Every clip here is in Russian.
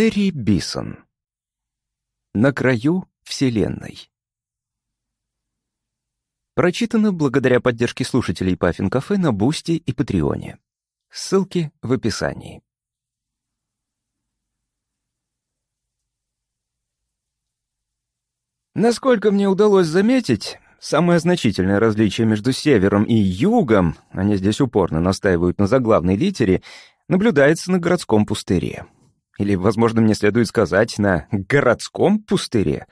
Терри Биссон. На краю Вселенной. Прочитано благодаря поддержке слушателей Puffin Cafe на Boosty и Патреоне. Ссылки в описании. Насколько мне удалось заметить, самое значительное различие между севером и югом, они здесь упорно настаивают на заглавной литере, наблюдается на городском пустыре. Или, возможно, мне следует сказать, на городском пустыре.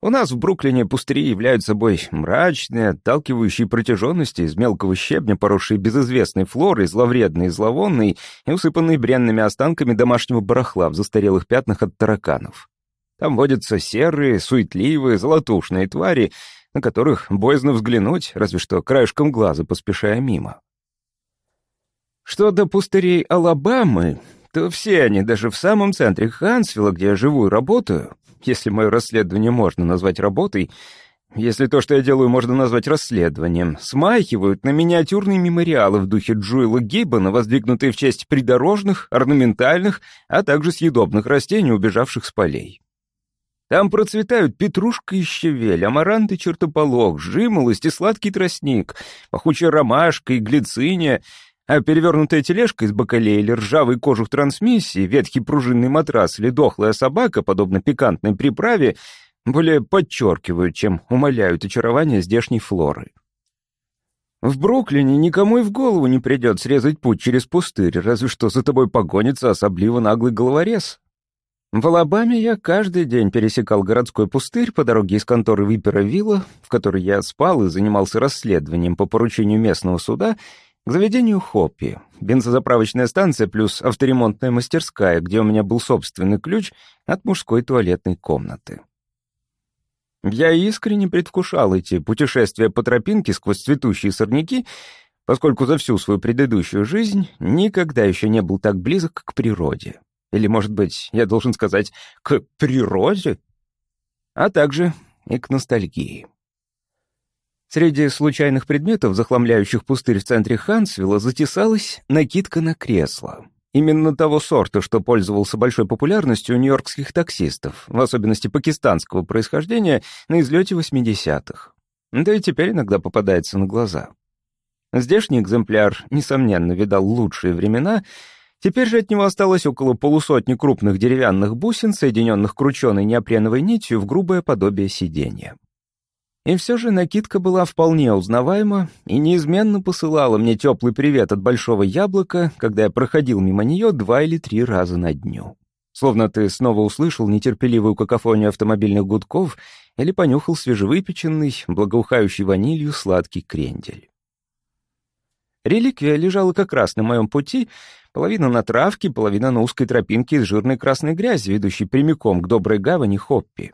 У нас в Бруклине пустыри являются собой мрачные, отталкивающие протяженности из мелкого щебня, поросшие безызвестной флорой, зловредной зловонной, и усыпанные бренными останками домашнего барахла в застарелых пятнах от тараканов. Там водятся серые, суетливые, золотушные твари, на которых боязно взглянуть, разве что краешком глаза поспешая мимо. Что до пустырей Алабамы, то все они, даже в самом центре Хансвилла, где я живу и работаю, если мое расследование можно назвать работой, если то, что я делаю, можно назвать расследованием, смахивают на миниатюрные мемориалы в духе Джуэла Гиббона, воздвигнутые в честь придорожных, орнаментальных, а также съедобных растений, убежавших с полей. Там процветают петрушка и щавель, амарант и чертополох, жимолость и сладкий тростник, пахучая ромашка и глициния — а перевернутая тележка из бакалеи или ржавый кожух трансмиссии, ветхий пружинный матрас или дохлая собака, подобно пикантной приправе, более подчеркивают, чем умаляют очарование здешней флоры. В Бруклине никому и в голову не придет срезать путь через пустырь, разве что за тобой погонится особливо наглый головорез. В Алабаме я каждый день пересекал городской пустырь по дороге из конторы Випера Вилла, в которой я спал и занимался расследованием по поручению местного суда, к заведению Хоппи, бензозаправочная станция плюс авторемонтная мастерская, где у меня был собственный ключ от мужской туалетной комнаты. Я искренне предвкушал эти путешествия по тропинке сквозь цветущие сорняки, поскольку за всю свою предыдущую жизнь никогда еще не был так близок к природе. Или, может быть, я должен сказать, к природе, а также и к ностальгии. Среди случайных предметов, захламляющих пустырь в центре Хансвилла, затесалась накидка на кресло. Именно того сорта, что пользовался большой популярностью у нью-йоркских таксистов, в особенности пакистанского происхождения, на излете 80-х. Да и теперь иногда попадается на глаза. Здешний экземпляр, несомненно, видал лучшие времена, теперь же от него осталось около полусотни крупных деревянных бусин, соединенных крученой неопреновой нитью в грубое подобие сиденья. И все же накидка была вполне узнаваема и неизменно посылала мне теплый привет от большого яблока, когда я проходил мимо нее два или три раза на дню. Словно ты снова услышал нетерпеливую какофонию автомобильных гудков или понюхал свежевыпеченный, благоухающий ванилью сладкий крендель. Реликвия лежала как раз на моем пути, половина на травке, половина на узкой тропинке из жирной красной грязи, ведущей прямиком к доброй гавани Хоппи.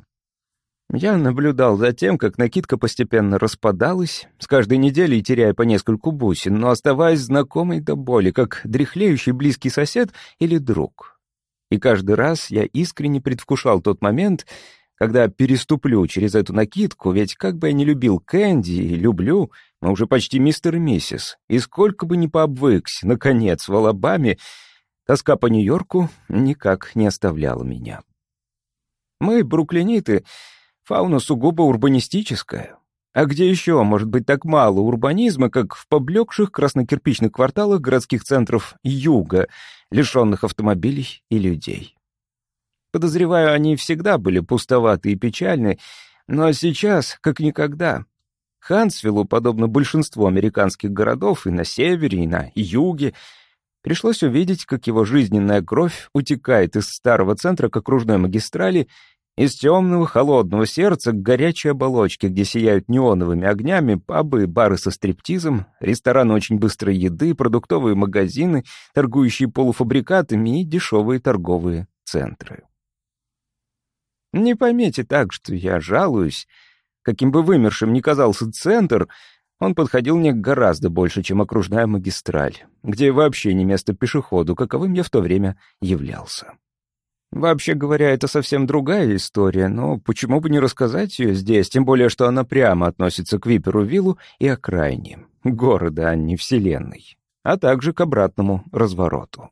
Я наблюдал за тем, как накидка постепенно распадалась, с каждой неделей теряя по нескольку бусин, но оставаясь знакомой до боли, как дряхлеющий близкий сосед или друг. И каждый раз я искренне предвкушал тот момент, когда переступлю через эту накидку, ведь как бы я ни любил Кэнди и люблю, но уже почти мистер и миссис, и сколько бы ни пообвыкся, наконец, в Алабаме, тоска по Нью-Йорку никак не оставляла меня. Мы, бруклиниты, Фауна сугубо урбанистическая. А где еще может быть так мало урбанизма, как в поблекших краснокирпичных кварталах городских центров юга, лишенных автомобилей и людей? Подозреваю, они всегда были пустоваты и печальны, но сейчас, как никогда, Хансвиллу, подобно большинству американских городов и на севере, и на юге, пришлось увидеть, как его жизненная кровь утекает из старого центра к окружной магистрали из темного, холодного сердца к горячей оболочке, где сияют неоновыми огнями пабы, бары со стриптизом, рестораны очень быстрой еды, продуктовые магазины, торгующие полуфабрикатами и дешевые торговые центры. Не поймите так, что я жалуюсь. Каким бы вымершим ни казался центр, он подходил мне гораздо больше, чем окружная магистраль, где вообще не место пешеходу, каковым я в то время являлся. Вообще говоря, это совсем другая история, но почему бы не рассказать ее здесь, тем более, что она прямо относится к Виперу Виллу и окраине, города, а не вселенной, а также к обратному развороту.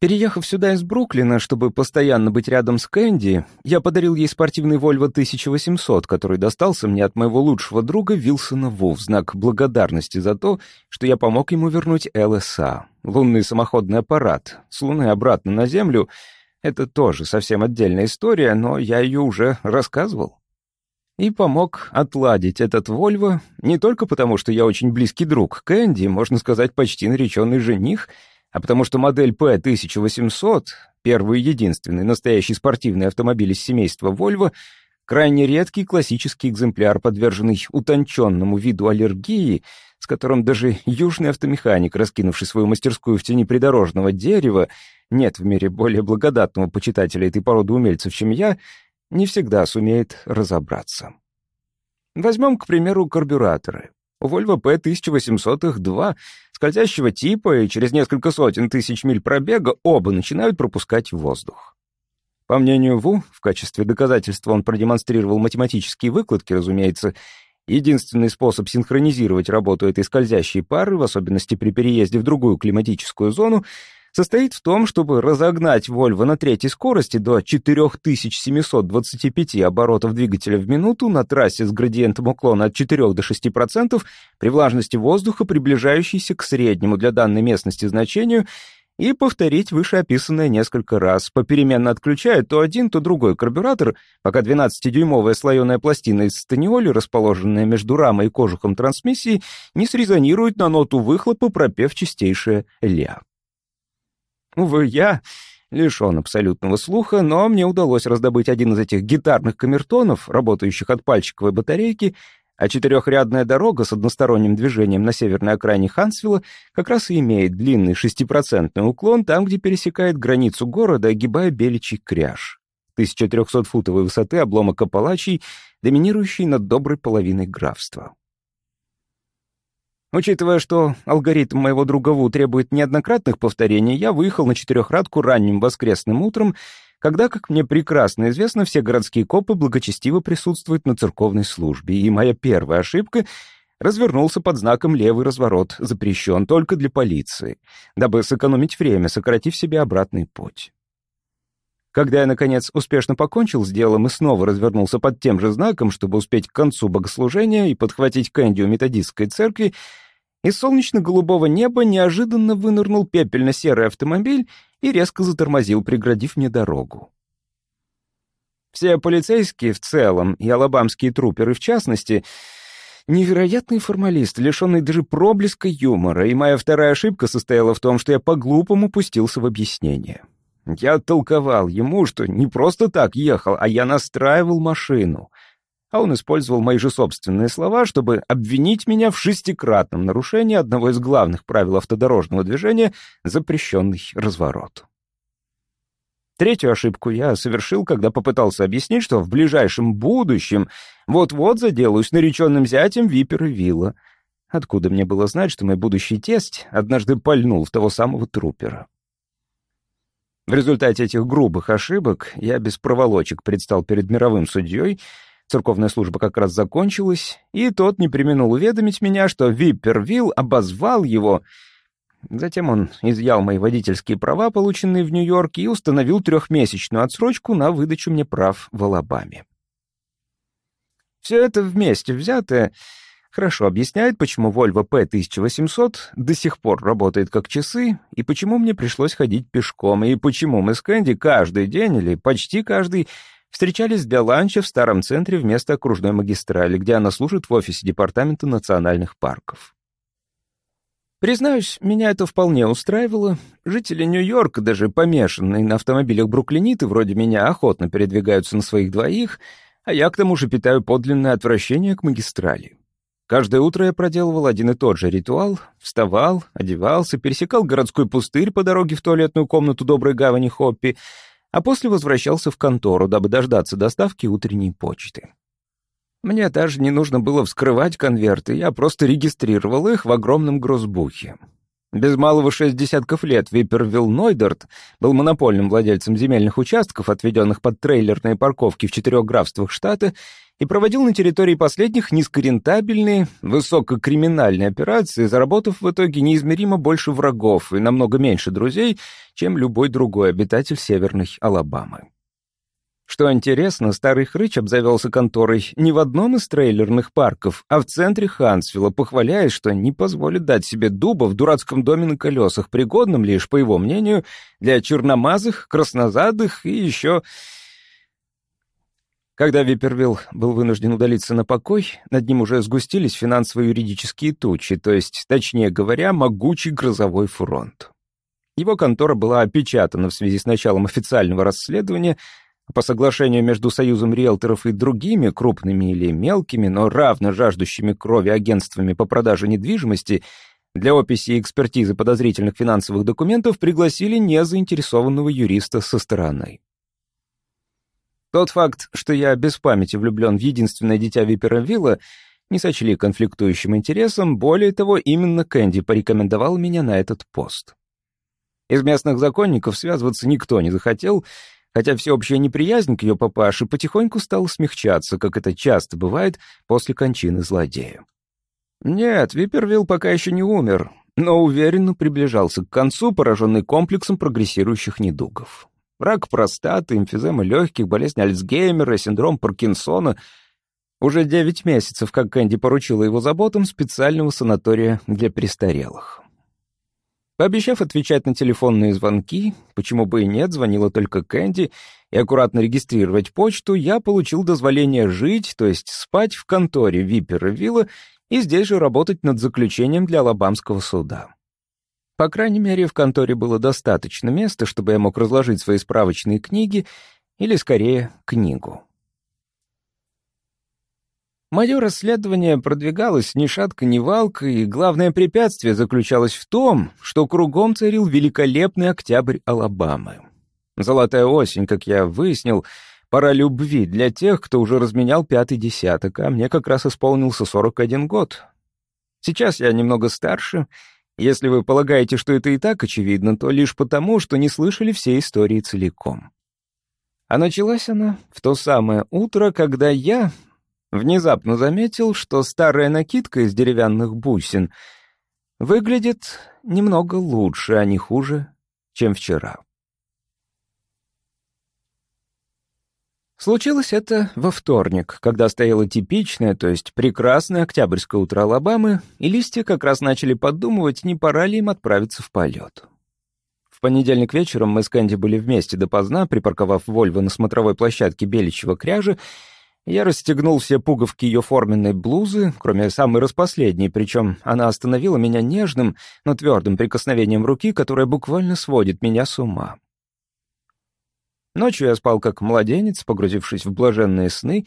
Переехав сюда из Бруклина, чтобы постоянно быть рядом с Кэнди, я подарил ей спортивный Volvo 1800, который достался мне от моего лучшего друга Вилсона Ву в знак благодарности за то, что я помог ему вернуть ЛСА, лунный самоходный аппарат, с Луны обратно на Землю. Это тоже совсем отдельная история, но я ее уже рассказывал. И помог отладить этот Volvo не только потому, что я очень близкий друг Кэнди, можно сказать, почти нареченный жених — а потому что модель P1800, первый и единственный настоящий спортивный автомобиль из семейства Volvo, крайне редкий классический экземпляр, подверженный утонченному виду аллергии, с которым даже южный автомеханик, раскинувший свою мастерскую в тени придорожного дерева, нет в мире более благодатного почитателя этой породы умельцев, чем я, не всегда сумеет разобраться. Возьмем, к примеру, карбюраторы. Volvo P1800 их два, скользящего типа, и через несколько сотен тысяч миль пробега оба начинают пропускать воздух. По мнению Ву, в качестве доказательства он продемонстрировал математические выкладки, разумеется, единственный способ синхронизировать работу этой скользящей пары, в особенности при переезде в другую климатическую зону, состоит в том, чтобы разогнать Volvo на третьей скорости до 4725 оборотов двигателя в минуту на трассе с градиентом уклона от 4 до 6% при влажности воздуха, приближающейся к среднему для данной местности значению, и повторить вышеописанное несколько раз, попеременно отключая то один, то другой карбюратор, пока 12-дюймовая слоеная пластина из станиоли, расположенная между рамой и кожухом трансмиссии, не срезонирует на ноту выхлопа, пропев чистейшее «ля». Увы, я лишен абсолютного слуха, но мне удалось раздобыть один из этих гитарных камертонов, работающих от пальчиковой батарейки, а четырехрядная дорога с односторонним движением на северной окраине Хансвилла как раз и имеет длинный шестипроцентный уклон там, где пересекает границу города, огибая Беличий кряж. 1300-футовой высоты обломок Апалачий, доминирующий над доброй половиной графства. Учитывая, что алгоритм моего друга Ву требует неоднократных повторений, я выехал на четырехрадку ранним воскресным утром, когда, как мне прекрасно известно, все городские копы благочестиво присутствуют на церковной службе, и моя первая ошибка — развернулся под знаком «Левый разворот», запрещен только для полиции, дабы сэкономить время, сократив себе обратный путь. Когда я, наконец, успешно покончил с делом и снова развернулся под тем же знаком, чтобы успеть к концу богослужения и подхватить Кэнди у методистской церкви, из солнечно-голубого неба неожиданно вынырнул пепельно-серый автомобиль и резко затормозил, преградив мне дорогу. Все полицейские в целом и алабамские труперы в частности невероятный формалист, лишенный даже проблеска юмора, и моя вторая ошибка состояла в том, что я по-глупому пустился в объяснение. Я толковал ему, что не просто так ехал, а я настраивал машину — а он использовал мои же собственные слова, чтобы обвинить меня в шестикратном нарушении одного из главных правил автодорожного движения — запрещенный разворот. Третью ошибку я совершил, когда попытался объяснить, что в ближайшем будущем вот-вот заделаюсь нареченным зятем Випера Вилла. Откуда мне было знать, что мой будущий тесть однажды пальнул в того самого трупера? В результате этих грубых ошибок я без проволочек предстал перед мировым судьей — Церковная служба как раз закончилась, и тот не применил уведомить меня, что Виппервилл обозвал его. Затем он изъял мои водительские права, полученные в Нью-Йорке, и установил трехмесячную отсрочку на выдачу мне прав в Алабаме. Все это вместе взятое хорошо объясняет, почему Volvo P1800 до сих пор работает как часы, и почему мне пришлось ходить пешком, и почему мы с Кэнди каждый день или почти каждый встречались для ланча в старом центре вместо окружной магистрали, где она служит в офисе Департамента национальных парков. Признаюсь, меня это вполне устраивало. Жители Нью-Йорка, даже помешанные на автомобилях бруклиниты, вроде меня, охотно передвигаются на своих двоих, а я к тому же питаю подлинное отвращение к магистрали. Каждое утро я проделывал один и тот же ритуал, вставал, одевался, пересекал городской пустырь по дороге в туалетную комнату доброй гавани Хоппи, а после возвращался в контору, дабы дождаться доставки утренней почты. Мне даже не нужно было вскрывать конверты, я просто регистрировал их в огромном грозбухе. Без малого шесть десятков лет Виппервилл Нойдерт был монопольным владельцем земельных участков, отведенных под трейлерные парковки в четырех графствах штата, и проводил на территории последних низкорентабельные, высококриминальные операции, заработав в итоге неизмеримо больше врагов и намного меньше друзей, чем любой другой обитатель Северной Алабамы. Что интересно, старый хрыч обзавелся конторой не в одном из трейлерных парков, а в центре Хансвилла, похваляясь, что не позволит дать себе дуба в дурацком доме на колесах, пригодном лишь, по его мнению, для черномазых, краснозадых и еще когда Випервилл был вынужден удалиться на покой, над ним уже сгустились финансово-юридические тучи, то есть, точнее говоря, могучий грозовой фронт. Его контора была опечатана в связи с началом официального расследования, по соглашению между Союзом риэлторов и другими крупными или мелкими, но равно жаждущими крови агентствами по продаже недвижимости, для описи и экспертизы подозрительных финансовых документов пригласили незаинтересованного юриста со стороны. Тот факт, что я без памяти влюблен в единственное дитя Випера Вилла, не сочли конфликтующим интересом, более того, именно Кэнди порекомендовал меня на этот пост. Из местных законников связываться никто не захотел, хотя всеобщая неприязнь к ее папаше потихоньку стала смягчаться, как это часто бывает после кончины злодея. Нет, Випервилл пока еще не умер, но уверенно приближался к концу, пораженный комплексом прогрессирующих недугов. Рак простаты, эмфизема легких, болезнь Альцгеймера, синдром Паркинсона. Уже девять месяцев, как Кэнди поручила его заботам специального санатория для престарелых. Пообещав отвечать на телефонные звонки, почему бы и нет, звонила только Кэнди, и аккуратно регистрировать почту, я получил дозволение жить, то есть спать в конторе Випера Вилла и здесь же работать над заключением для Алабамского суда. По крайней мере, в конторе было достаточно места, чтобы я мог разложить свои справочные книги, или, скорее, книгу. Мое расследование продвигалось ни шатко, ни валко, и главное препятствие заключалось в том, что кругом царил великолепный октябрь Алабамы. Золотая осень, как я выяснил, пора любви для тех, кто уже разменял пятый десяток, а мне как раз исполнился 41 год. Сейчас я немного старше — если вы полагаете, что это и так очевидно, то лишь потому, что не слышали все истории целиком. А началась она в то самое утро, когда я внезапно заметил, что старая накидка из деревянных бусин выглядит немного лучше, а не хуже, чем вчера. Случилось это во вторник, когда стояло типичное, то есть прекрасное октябрьское утро Алабамы, и листья как раз начали подумывать, не пора ли им отправиться в полет. В понедельник вечером мы с Кэнди были вместе допоздна, припарковав Вольво на смотровой площадке беличьего кряжа, я расстегнул все пуговки ее форменной блузы, кроме самой распоследней, причем она остановила меня нежным, но твердым прикосновением руки, которое буквально сводит меня с ума. Ночью я спал как младенец, погрузившись в блаженные сны,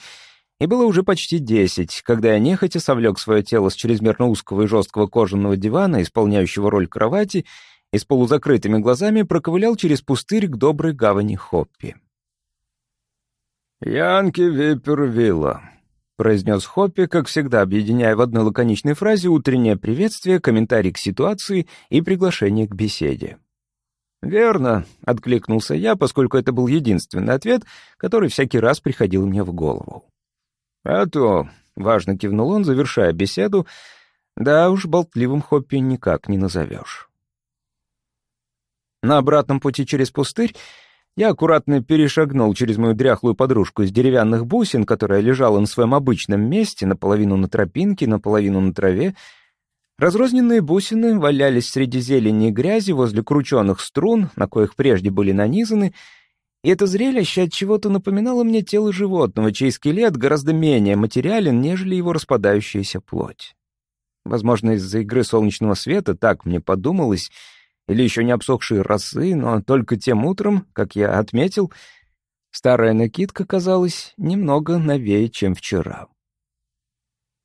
и было уже почти десять, когда я нехотя совлек свое тело с чрезмерно узкого и жесткого кожаного дивана, исполняющего роль кровати, и с полузакрытыми глазами проковылял через пустырь к доброй гавани Хоппи. «Янки Випервилла», — произнес Хоппи, как всегда объединяя в одной лаконичной фразе утреннее приветствие, комментарий к ситуации и приглашение к беседе. «Верно», — откликнулся я, поскольку это был единственный ответ, который всякий раз приходил мне в голову. «А то», — важно кивнул он, завершая беседу, «да уж, болтливым Хоппи никак не назовешь». На обратном пути через пустырь я аккуратно перешагнул через мою дряхлую подружку из деревянных бусин, которая лежала на своем обычном месте, наполовину на тропинке, наполовину на траве, Разрозненные бусины валялись среди зелени и грязи возле крученных струн, на коих прежде были нанизаны, и это зрелище от чего-то напоминало мне тело животного, чей скелет гораздо менее материален, нежели его распадающаяся плоть. Возможно, из-за игры солнечного света так мне подумалось, или еще не обсохшие росы, но только тем утром, как я отметил, старая накидка казалась немного новее, чем вчера.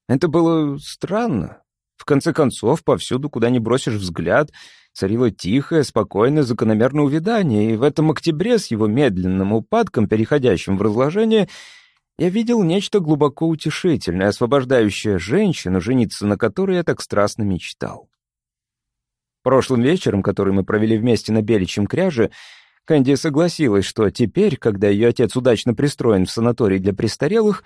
Это было странно, в конце концов, повсюду, куда ни бросишь взгляд, царило тихое, спокойное, закономерное увядание, и в этом октябре с его медленным упадком, переходящим в разложение, я видел нечто глубоко утешительное, освобождающее женщину, жениться на которой я так страстно мечтал. Прошлым вечером, который мы провели вместе на Беличьем кряже, Кэнди согласилась, что теперь, когда ее отец удачно пристроен в санаторий для престарелых,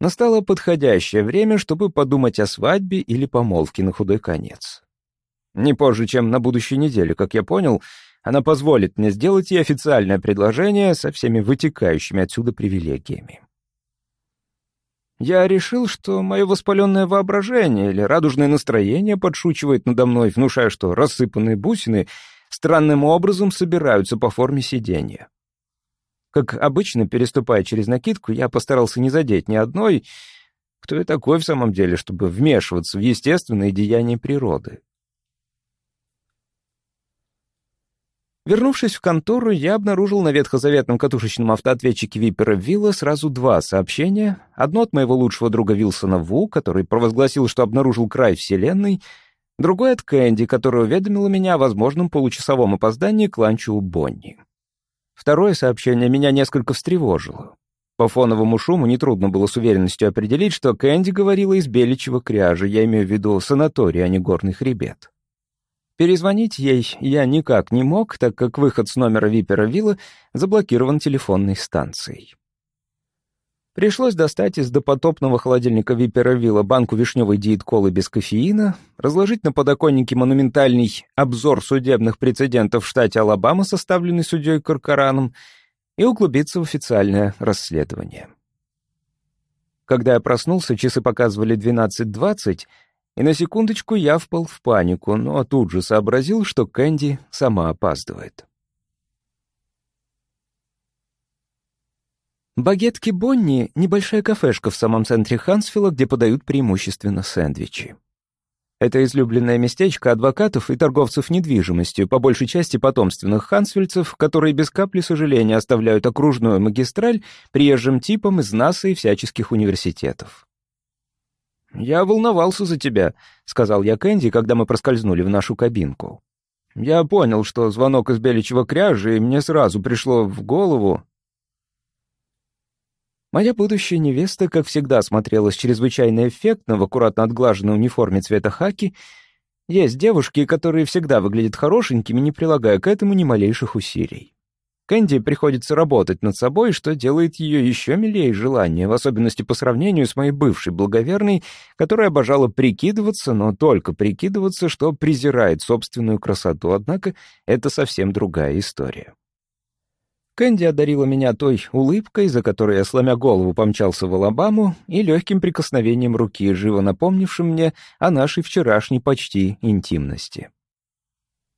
Настало подходящее время, чтобы подумать о свадьбе или помолвке на худой конец. Не позже, чем на будущей неделе, как я понял, она позволит мне сделать ей официальное предложение со всеми вытекающими отсюда привилегиями. Я решил, что мое воспаленное воображение или радужное настроение подшучивает надо мной, внушая, что рассыпанные бусины странным образом собираются по форме сиденья. Как обычно, переступая через накидку, я постарался не задеть ни одной. Кто я такой в самом деле, чтобы вмешиваться в естественные деяния природы? Вернувшись в контору, я обнаружил на ветхозаветном катушечном автоответчике Випера Вилла сразу два сообщения. Одно от моего лучшего друга Вилсона Ву, который провозгласил, что обнаружил край Вселенной, другое от Кэнди, которая уведомила меня о возможном получасовом опоздании к ланчу у Бонни. Второе сообщение меня несколько встревожило. По фоновому шуму нетрудно было с уверенностью определить, что Кэнди говорила из Беличьего кряжа, я имею в виду санаторий, а не горный хребет. Перезвонить ей я никак не мог, так как выход с номера Випера Вилла заблокирован телефонной станцией. Пришлось достать из допотопного холодильника Випера Вилла банку вишневой диет-колы без кофеина, разложить на подоконнике монументальный обзор судебных прецедентов в штате Алабама, составленный судьей Каркараном, и углубиться в официальное расследование. Когда я проснулся, часы показывали 12.20, и на секундочку я впал в панику, но тут же сообразил, что Кэнди сама опаздывает. Багетки Бонни — небольшая кафешка в самом центре Хансфилла, где подают преимущественно сэндвичи. Это излюбленное местечко адвокатов и торговцев недвижимостью, по большей части потомственных хансфильцев, которые без капли сожаления оставляют окружную магистраль приезжим типам из НАСА и всяческих университетов. «Я волновался за тебя», — сказал я Кэнди, когда мы проскользнули в нашу кабинку. «Я понял, что звонок из Беличьего кряжа, и мне сразу пришло в голову...» Моя будущая невеста, как всегда, смотрелась чрезвычайно эффектно в аккуратно отглаженной униформе цвета хаки. Есть девушки, которые всегда выглядят хорошенькими, не прилагая к этому ни малейших усилий. Кэнди приходится работать над собой, что делает ее еще милее желания, в особенности по сравнению с моей бывшей благоверной, которая обожала прикидываться, но только прикидываться, что презирает собственную красоту, однако это совсем другая история. Кэнди одарила меня той улыбкой, за которой я, сломя голову, помчался в Алабаму, и легким прикосновением руки, живо напомнившим мне о нашей вчерашней почти интимности.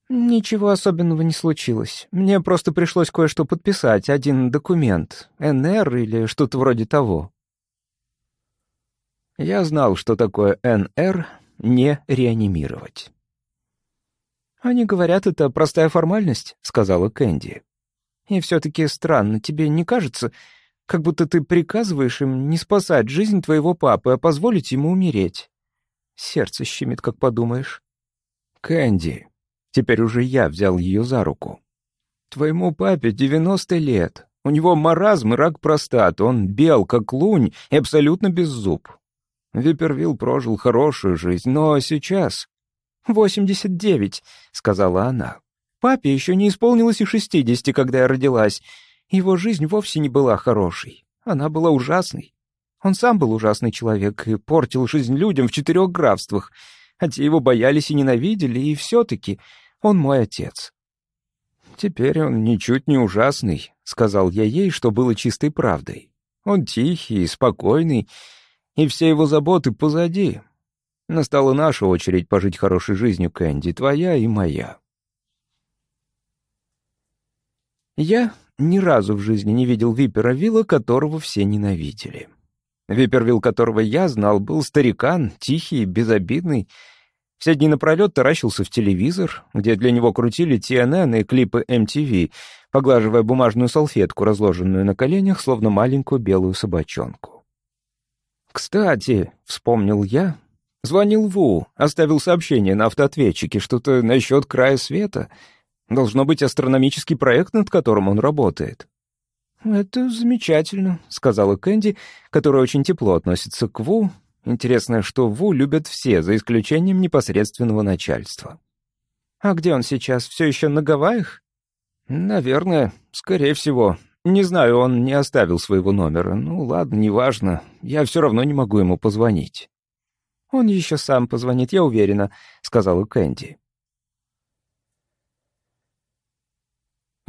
«Ничего особенного не случилось. Мне просто пришлось кое-что подписать, один документ, НР или что-то вроде того». Я знал, что такое НР «не реанимировать». «Они говорят, это простая формальность», — сказала Кэнди. И все-таки странно, тебе не кажется, как будто ты приказываешь им не спасать жизнь твоего папы, а позволить ему умереть? Сердце щемит, как подумаешь. Кэнди. Теперь уже я взял ее за руку. Твоему папе 90 лет. У него маразм и рак простаты. Он бел, как лунь, и абсолютно без зуб. Випервилл прожил хорошую жизнь, но сейчас... «Восемьдесят девять», — сказала она. Папе еще не исполнилось и шестидесяти, когда я родилась. Его жизнь вовсе не была хорошей. Она была ужасной. Он сам был ужасный человек и портил жизнь людям в четырех графствах, а его боялись и ненавидели, и все-таки он мой отец. «Теперь он ничуть не ужасный», — сказал я ей, что было чистой правдой. «Он тихий спокойный, и все его заботы позади. Настала наша очередь пожить хорошей жизнью, Кэнди, твоя и моя». Я ни разу в жизни не видел Випера Вилла, которого все ненавидели. Випервилл, которого я знал, был старикан, тихий, безобидный. Все дни напролет таращился в телевизор, где для него крутили TNN и клипы MTV, поглаживая бумажную салфетку, разложенную на коленях, словно маленькую белую собачонку. «Кстати», — вспомнил я, — звонил Ву, оставил сообщение на автоответчике, что-то насчет края света — Должно быть астрономический проект, над которым он работает». «Это замечательно», — сказала Кэнди, которая очень тепло относится к Ву. Интересно, что Ву любят все, за исключением непосредственного начальства. «А где он сейчас? Все еще на Гавайях?» «Наверное, скорее всего. «Не знаю, он не оставил своего номера. Ну, ладно, неважно. Я все равно не могу ему позвонить». «Он еще сам позвонит, я уверена», — сказала Кэнди.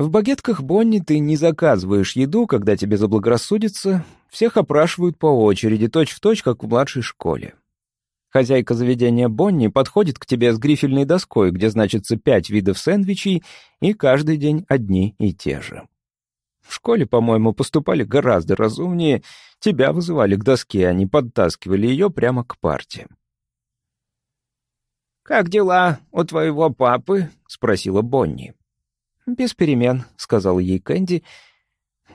В багетках Бонни ты не заказываешь еду, когда тебе заблагорассудится. Всех опрашивают по очереди, точь-в-точь, точь, как в младшей школе. Хозяйка заведения Бонни подходит к тебе с грифельной доской, где значится пять видов сэндвичей, и каждый день одни и те же. В школе, по-моему, поступали гораздо разумнее. Тебя вызывали к доске, а не подтаскивали ее прямо к парте. «Как дела у твоего папы?» — спросила Бонни. «Без перемен», — сказала ей Кэнди.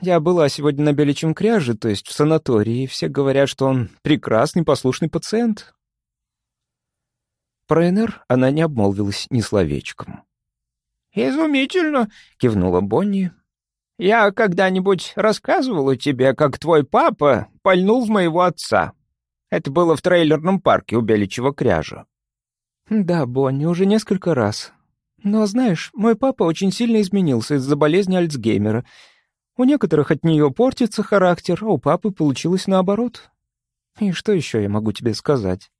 «Я была сегодня на Беличьем кряже, то есть в санатории, и все говорят, что он прекрасный, послушный пациент». Про НР она не обмолвилась ни словечком. «Изумительно!» — кивнула Бонни. «Я когда-нибудь рассказывала тебе, как твой папа пальнул в моего отца. Это было в трейлерном парке у Беличьего кряжа». «Да, Бонни, уже несколько раз. Но, знаешь, мой папа очень сильно изменился из-за болезни Альцгеймера. У некоторых от нее портится характер, а у папы получилось наоборот. И что еще я могу тебе сказать?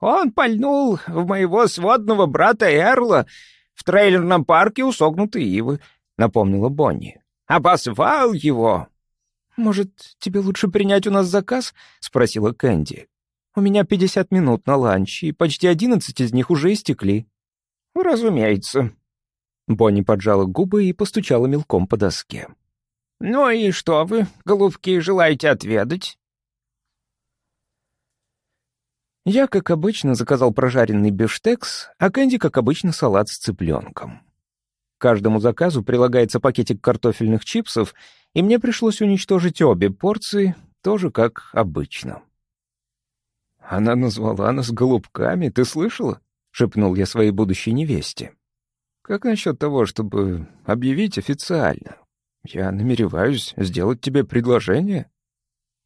Он пальнул в моего сводного брата Эрла в трейлерном парке у согнутой ивы, напомнила Бонни. Обозвал его. «Может, тебе лучше принять у нас заказ?» — спросила Кэнди. «У меня пятьдесят минут на ланч, и почти одиннадцать из них уже истекли». «Разумеется». Бонни поджала губы и постучала мелком по доске. «Ну и что вы, голубки, желаете отведать?» Я, как обычно, заказал прожаренный бифштекс, а Кэнди, как обычно, салат с цыпленком. К каждому заказу прилагается пакетик картофельных чипсов, и мне пришлось уничтожить обе порции, тоже как обычно. Она назвала нас голубками, ты слышала? — шепнул я своей будущей невесте. «Как насчет того, чтобы объявить официально? Я намереваюсь сделать тебе предложение».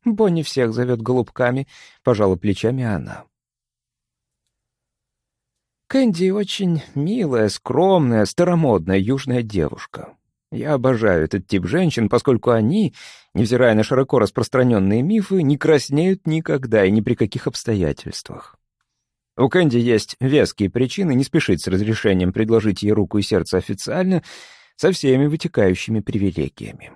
«Бонни всех зовет голубками», — пожала плечами она. Кэнди очень милая, скромная, старомодная южная девушка. Я обожаю этот тип женщин, поскольку они, невзирая на широко распространенные мифы, не краснеют никогда и ни при каких обстоятельствах. У Кэнди есть веские причины не спешить с разрешением предложить ей руку и сердце официально со всеми вытекающими привилегиями.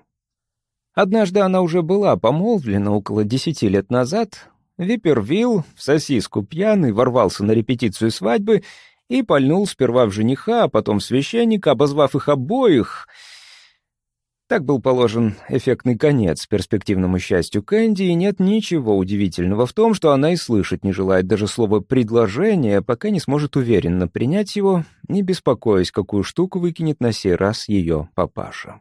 Однажды она уже была помолвлена около десяти лет назад. Випервилл в сосиску пьяный ворвался на репетицию свадьбы и пальнул сперва в жениха, а потом в священника, обозвав их обоих — так был положен эффектный конец перспективному счастью Кэнди, и нет ничего удивительного в том, что она и слышать не желает даже слова «предложение», пока не сможет уверенно принять его, не беспокоясь, какую штуку выкинет на сей раз ее папаша.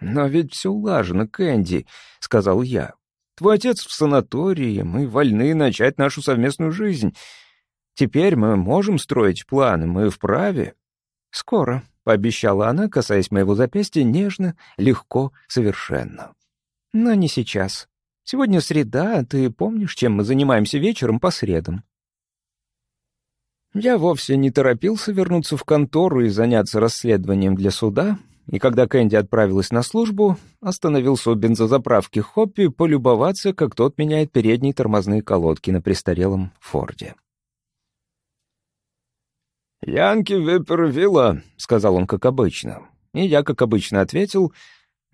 «Но ведь все улажено, Кэнди», — сказал я. «Твой отец в санатории, мы вольны начать нашу совместную жизнь. Теперь мы можем строить планы, мы вправе». «Скоро», — пообещала она, касаясь моего запястья нежно, легко, совершенно. «Но не сейчас. Сегодня среда, а ты помнишь, чем мы занимаемся вечером по средам?» Я вовсе не торопился вернуться в контору и заняться расследованием для суда, и когда Кэнди отправилась на службу, остановился у бензозаправки Хоппи полюбоваться, как тот меняет передние тормозные колодки на престарелом Форде. «Янки Виппервилла», — сказал он, как обычно. И я, как обычно, ответил,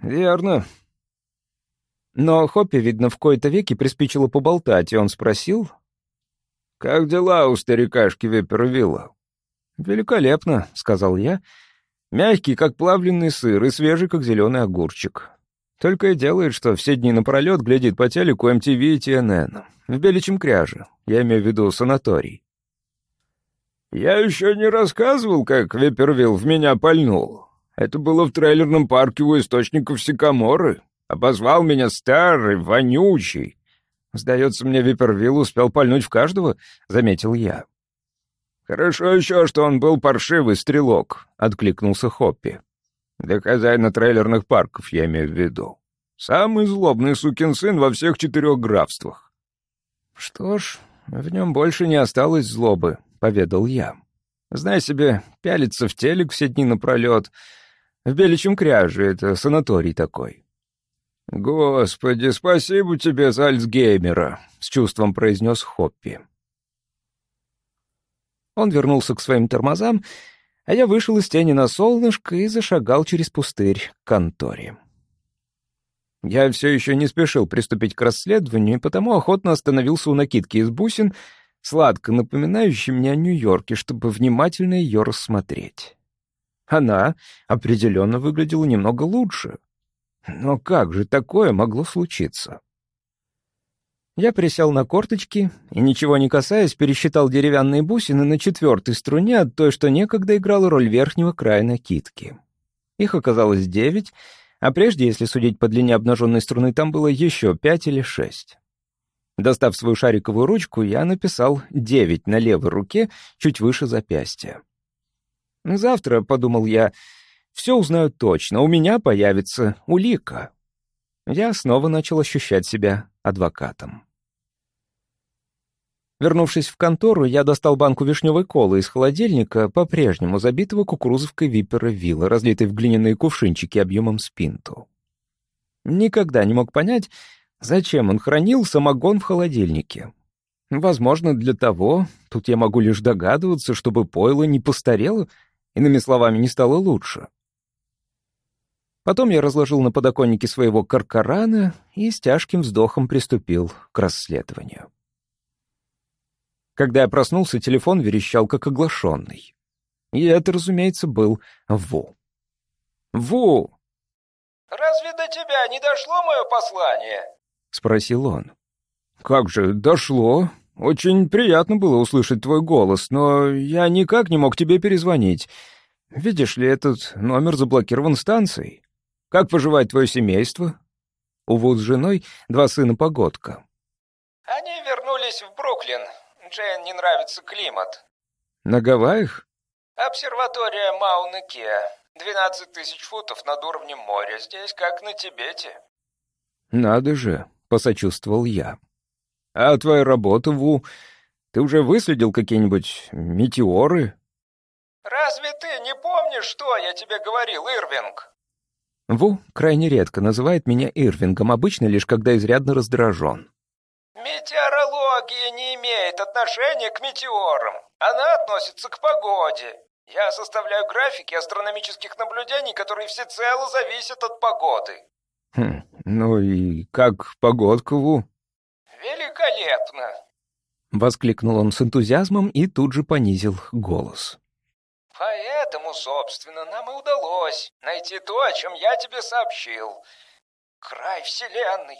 «Верно». Но Хоппи, видно, в кои-то веки приспичило поболтать, и он спросил, «Как дела у старикашки Виппервилла?» «Великолепно», — сказал я, «мягкий, как плавленный сыр, и свежий, как зеленый огурчик. Только и делает, что все дни напролет глядит по телеку MTV и TNN. В Беличьем кряже, я имею в виду санаторий. «Я еще не рассказывал, как Випервилл в меня пальнул. Это было в трейлерном парке у источников Сикаморы. Обозвал меня старый, вонючий. Сдается мне, Випервилл успел пальнуть в каждого», — заметил я. «Хорошо еще, что он был паршивый стрелок», — откликнулся Хоппи. «Да хозяина трейлерных парков, я имею в виду. Самый злобный сукин сын во всех четырех графствах». «Что ж, в нем больше не осталось злобы», — поведал я. «Знай себе, пялиться в телек все дни напролет. В Беличьем кряже, это санаторий такой». «Господи, спасибо тебе за Альцгеймера», — с чувством произнес Хоппи. Он вернулся к своим тормозам, а я вышел из тени на солнышко и зашагал через пустырь к конторе. Я все еще не спешил приступить к расследованию, и потому охотно остановился у накидки из бусин, сладко напоминающей мне о Нью-Йорке, чтобы внимательно ее рассмотреть. Она определенно выглядела немного лучше. Но как же такое могло случиться? Я присел на корточки и, ничего не касаясь, пересчитал деревянные бусины на четвертой струне от той, что некогда играла роль верхнего края накидки. Их оказалось девять, а прежде, если судить по длине обнаженной струны, там было еще пять или шесть. Достав свою шариковую ручку, я написал девять на левой руке, чуть выше запястья. «Завтра», — подумал я, — «все узнаю точно, у меня появится улика». Я снова начал ощущать себя адвокатом. Вернувшись в контору, я достал банку вишневой колы из холодильника, по-прежнему забитого кукурузовкой випера вилла, разлитой в глиняные кувшинчики объемом с пинту. Никогда не мог понять, зачем он хранил самогон в холодильнике. Возможно, для того, тут я могу лишь догадываться, чтобы пойло не постарело, иными словами, не стало лучше. Потом я разложил на подоконнике своего каркарана и с тяжким вздохом приступил к расследованию. Когда я проснулся, телефон верещал, как оглашенный. И это, разумеется, был Ву. «Ву!» «Разве до тебя не дошло мое послание?» — спросил он. «Как же, дошло. Очень приятно было услышать твой голос, но я никак не мог тебе перезвонить. Видишь ли, этот номер заблокирован станцией. Как поживает твое семейство?» У Ву с женой два сына-погодка. «Они вернулись в Бруклин. Джейн не нравится климат. На Гавайях? Обсерватория Мауна-Кеа. 12 тысяч футов над уровнем моря. Здесь как на Тибете. Надо же, посочувствовал я. А твоя работа, Ву, ты уже выследил какие-нибудь метеоры? Разве ты не помнишь, что я тебе говорил, Ирвинг? Ву крайне редко называет меня Ирвингом, обычно лишь когда изрядно раздражен. Метеорология не имеет отношения к метеорам. Она относится к погоде. Я составляю графики астрономических наблюдений, которые всецело зависят от погоды. Хм, ну и как погодка, Ву? Великолепно. Воскликнул он с энтузиазмом и тут же понизил голос. Поэтому, собственно, нам и удалось найти то, о чем я тебе сообщил. Край Вселенной.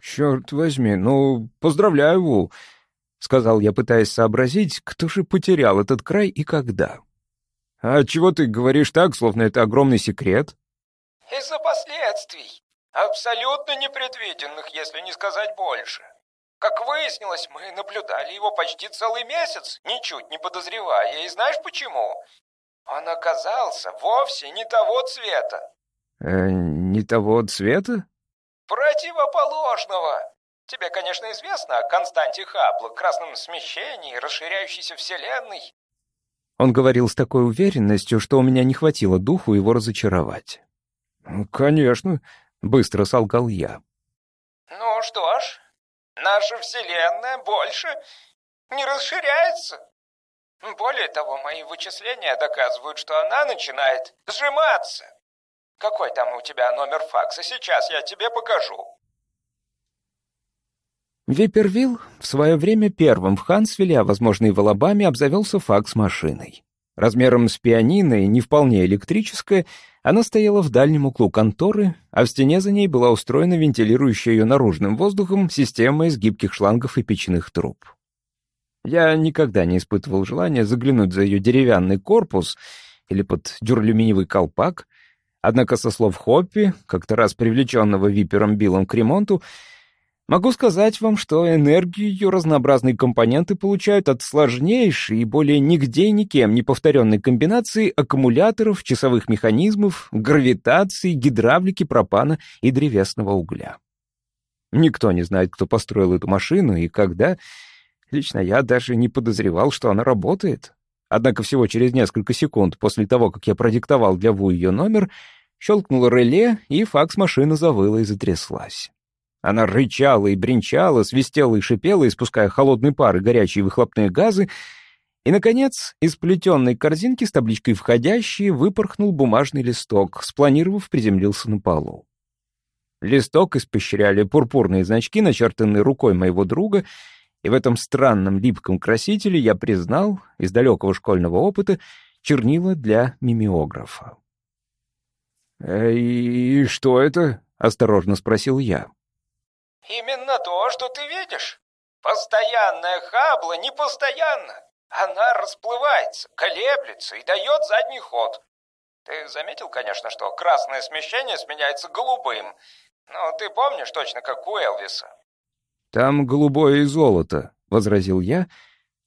«Черт возьми, ну, поздравляю, Ву», — сказал я, пытаясь сообразить, кто же потерял этот край и когда. «А чего ты говоришь так, словно это огромный секрет?» «Из-за последствий, абсолютно непредвиденных, если не сказать больше. Как выяснилось, мы наблюдали его почти целый месяц, ничуть не подозревая, и знаешь почему? Он оказался вовсе не того цвета». «Э, не того цвета?» «Противоположного! Тебе, конечно, известно о константе Хаббла, красном смещении, расширяющейся Вселенной?» Он говорил с такой уверенностью, что у меня не хватило духу его разочаровать. «Конечно», — быстро солгал я. «Ну что ж, наша Вселенная больше не расширяется. Более того, мои вычисления доказывают, что она начинает сжиматься. Какой там у тебя номер факса? Сейчас я тебе покажу». Випервилл в свое время первым в Хансвилле, а возможно и в Алабаме, обзавелся факс-машиной. Размером с пианино и не вполне электрическая, она стояла в дальнем углу конторы, а в стене за ней была устроена вентилирующая ее наружным воздухом система из гибких шлангов и печных труб. Я никогда не испытывал желания заглянуть за ее деревянный корпус или под дюралюминиевый колпак, Однако, со слов Хоппи, как-то раз привлеченного Випером Биллом к ремонту, могу сказать вам, что энергию ее разнообразные компоненты получают от сложнейшей и более нигде никем не повторенной комбинации аккумуляторов, часовых механизмов, гравитации, гидравлики, пропана и древесного угля. Никто не знает, кто построил эту машину и когда. Лично я даже не подозревал, что она работает. Однако всего через несколько секунд после того, как я продиктовал для Ву ее номер, щелкнуло реле, и факс-машина завыла и затряслась. Она рычала и бренчала, свистела и шипела, испуская холодный пар и горячие выхлопные газы, и, наконец, из плетенной корзинки с табличкой «Входящие» выпорхнул бумажный листок, спланировав, приземлился на полу. Листок испещряли пурпурные значки, начертанные рукой моего друга, и в этом странном липком красителе я признал из далекого школьного опыта чернила для мимеографа. «И что это?» — осторожно спросил я. «Именно то, что ты видишь. Постоянная хабла непостоянна. Она расплывается, колеблется и дает задний ход. Ты заметил, конечно, что красное смещение сменяется голубым, но ты помнишь точно, как у Элвиса?» «Там голубое и золото», — возразил я,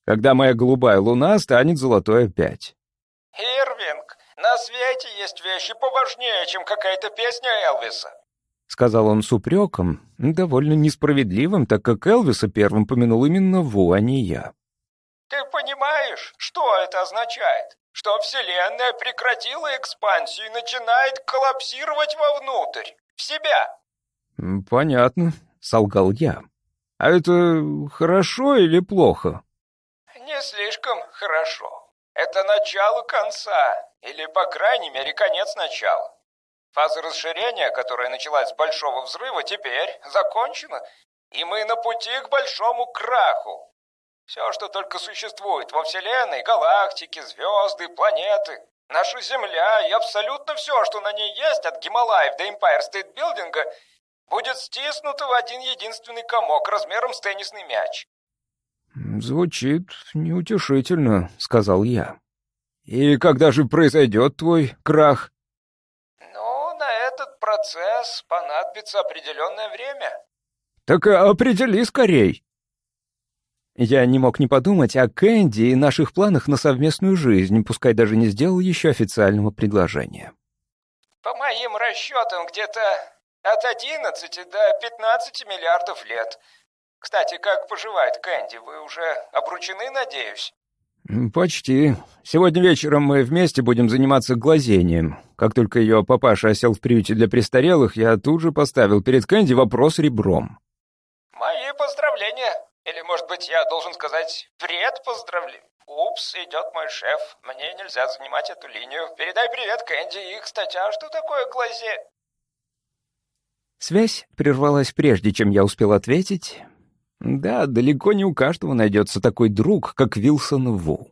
«когда моя голубая луна станет золотой опять». «Ирвинг, на свете есть вещи поважнее, чем какая-то песня Элвиса», — сказал он с упреком, довольно несправедливым, так как Элвиса первым помянул именно Ву, а не я. «Ты понимаешь, что это означает? Что Вселенная прекратила экспансию и начинает коллапсировать вовнутрь, в себя?» «Понятно», — солгал я. «А это хорошо или плохо?» «Не слишком хорошо. Это начало конца, или, по крайней мере, конец начала. Фаза расширения, которая началась с Большого Взрыва, теперь закончена, и мы на пути к большому краху. Все, что только существует во Вселенной, галактики, звезды, планеты, наша Земля и абсолютно все, что на ней есть, от Гималаев до Empire State Building, будет стиснуто в один единственный комок размером с теннисный мяч. «Звучит неутешительно», — сказал я. «И когда же произойдет твой крах?» «Ну, на этот процесс понадобится определенное время». «Так определи скорей». Я не мог не подумать о Кэнди и наших планах на совместную жизнь, пускай даже не сделал еще официального предложения. «По моим расчетам, где-то от 11 до 15 миллиардов лет. Кстати, как поживает Кэнди? Вы уже обручены, надеюсь?» «Почти. Сегодня вечером мы вместе будем заниматься глазением. Как только ее папаша осел в приюте для престарелых, я тут же поставил перед Кэнди вопрос ребром». «Мои поздравления. Или, может быть, я должен сказать предпоздравления. Упс, идет мой шеф. Мне нельзя занимать эту линию. Передай привет Кэнди. И, кстати, а что такое глазе...» Связь прервалась прежде, чем я успел ответить. Да, далеко не у каждого найдется такой друг, как Вилсон Ву.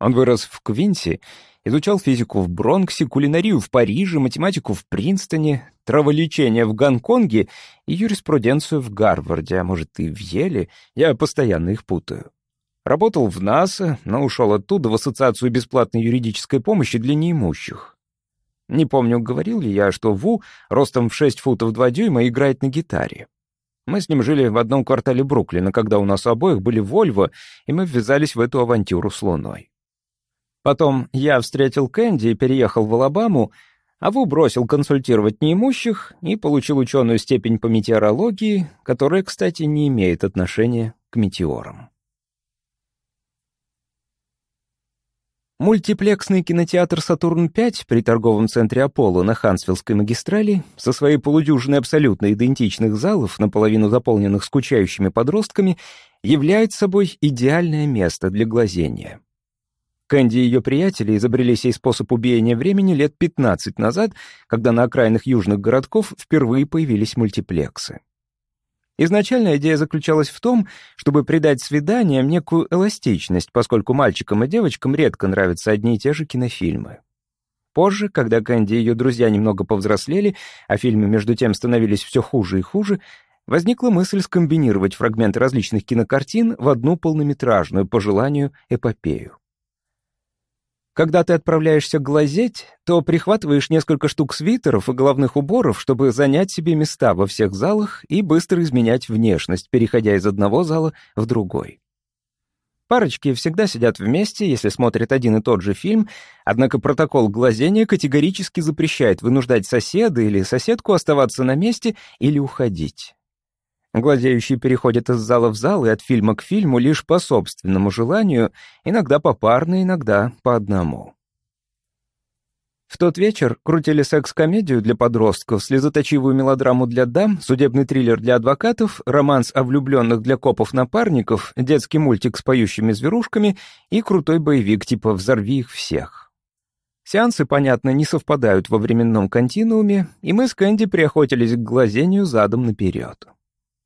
Он вырос в Квинси, изучал физику в Бронксе, кулинарию в Париже, математику в Принстоне, траволечение в Гонконге и юриспруденцию в Гарварде, а может и в Еле, я постоянно их путаю. Работал в НАСА, но ушел оттуда в Ассоциацию бесплатной юридической помощи для неимущих. Не помню, говорил ли я, что Ву ростом в 6 футов 2 дюйма играет на гитаре. Мы с ним жили в одном квартале Бруклина, когда у нас обоих были Вольво, и мы ввязались в эту авантюру с Луной. Потом я встретил Кэнди и переехал в Алабаму, а Ву бросил консультировать неимущих и получил ученую степень по метеорологии, которая, кстати, не имеет отношения к метеорам. Мультиплексный кинотеатр «Сатурн-5» при торговом центре «Аполло» на Хансвиллской магистрали со своей полудюжиной абсолютно идентичных залов, наполовину заполненных скучающими подростками, является собой идеальное место для глазения. Кэнди и ее приятели изобрели сей способ убиения времени лет 15 назад, когда на окраинах южных городков впервые появились мультиплексы. Изначально идея заключалась в том, чтобы придать свиданиям некую эластичность, поскольку мальчикам и девочкам редко нравятся одни и те же кинофильмы. Позже, когда Кэнди и ее друзья немного повзрослели, а фильмы между тем становились все хуже и хуже, возникла мысль скомбинировать фрагменты различных кинокартин в одну полнометражную, по желанию, эпопею. Когда ты отправляешься глазеть, то прихватываешь несколько штук свитеров и головных уборов, чтобы занять себе места во всех залах и быстро изменять внешность, переходя из одного зала в другой. Парочки всегда сидят вместе, если смотрят один и тот же фильм, однако протокол глазения категорически запрещает вынуждать соседа или соседку оставаться на месте или уходить. Глазеющие переходят из зала в зал и от фильма к фильму лишь по собственному желанию, иногда попарно, иногда по одному. В тот вечер крутили секс-комедию для подростков, слезоточивую мелодраму для дам, судебный триллер для адвокатов, романс о влюбленных для копов-напарников, детский мультик с поющими зверушками и крутой боевик типа «Взорви их всех». Сеансы, понятно, не совпадают во временном континууме, и мы с Кэнди приохотились к глазению задом наперед.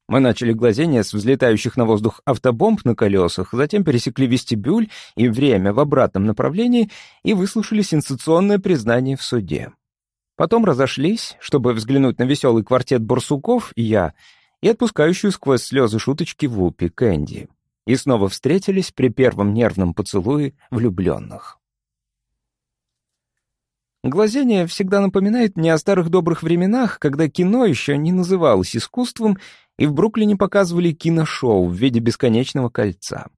Мы начали глазение с взлетающих на воздух автобомб на колесах, затем пересекли вестибюль и время в обратном направлении и выслушали сенсационное признание в суде. Потом разошлись, чтобы взглянуть на веселый квартет барсуков, я, и отпускающую сквозь слезы шуточки Вупи, Кэнди. И снова встретились при первом нервном поцелуе влюбленных. Глазение всегда напоминает мне о старых добрых временах, когда кино еще не называлось искусством, и в Бруклине показывали киношоу в виде бесконечного кольца.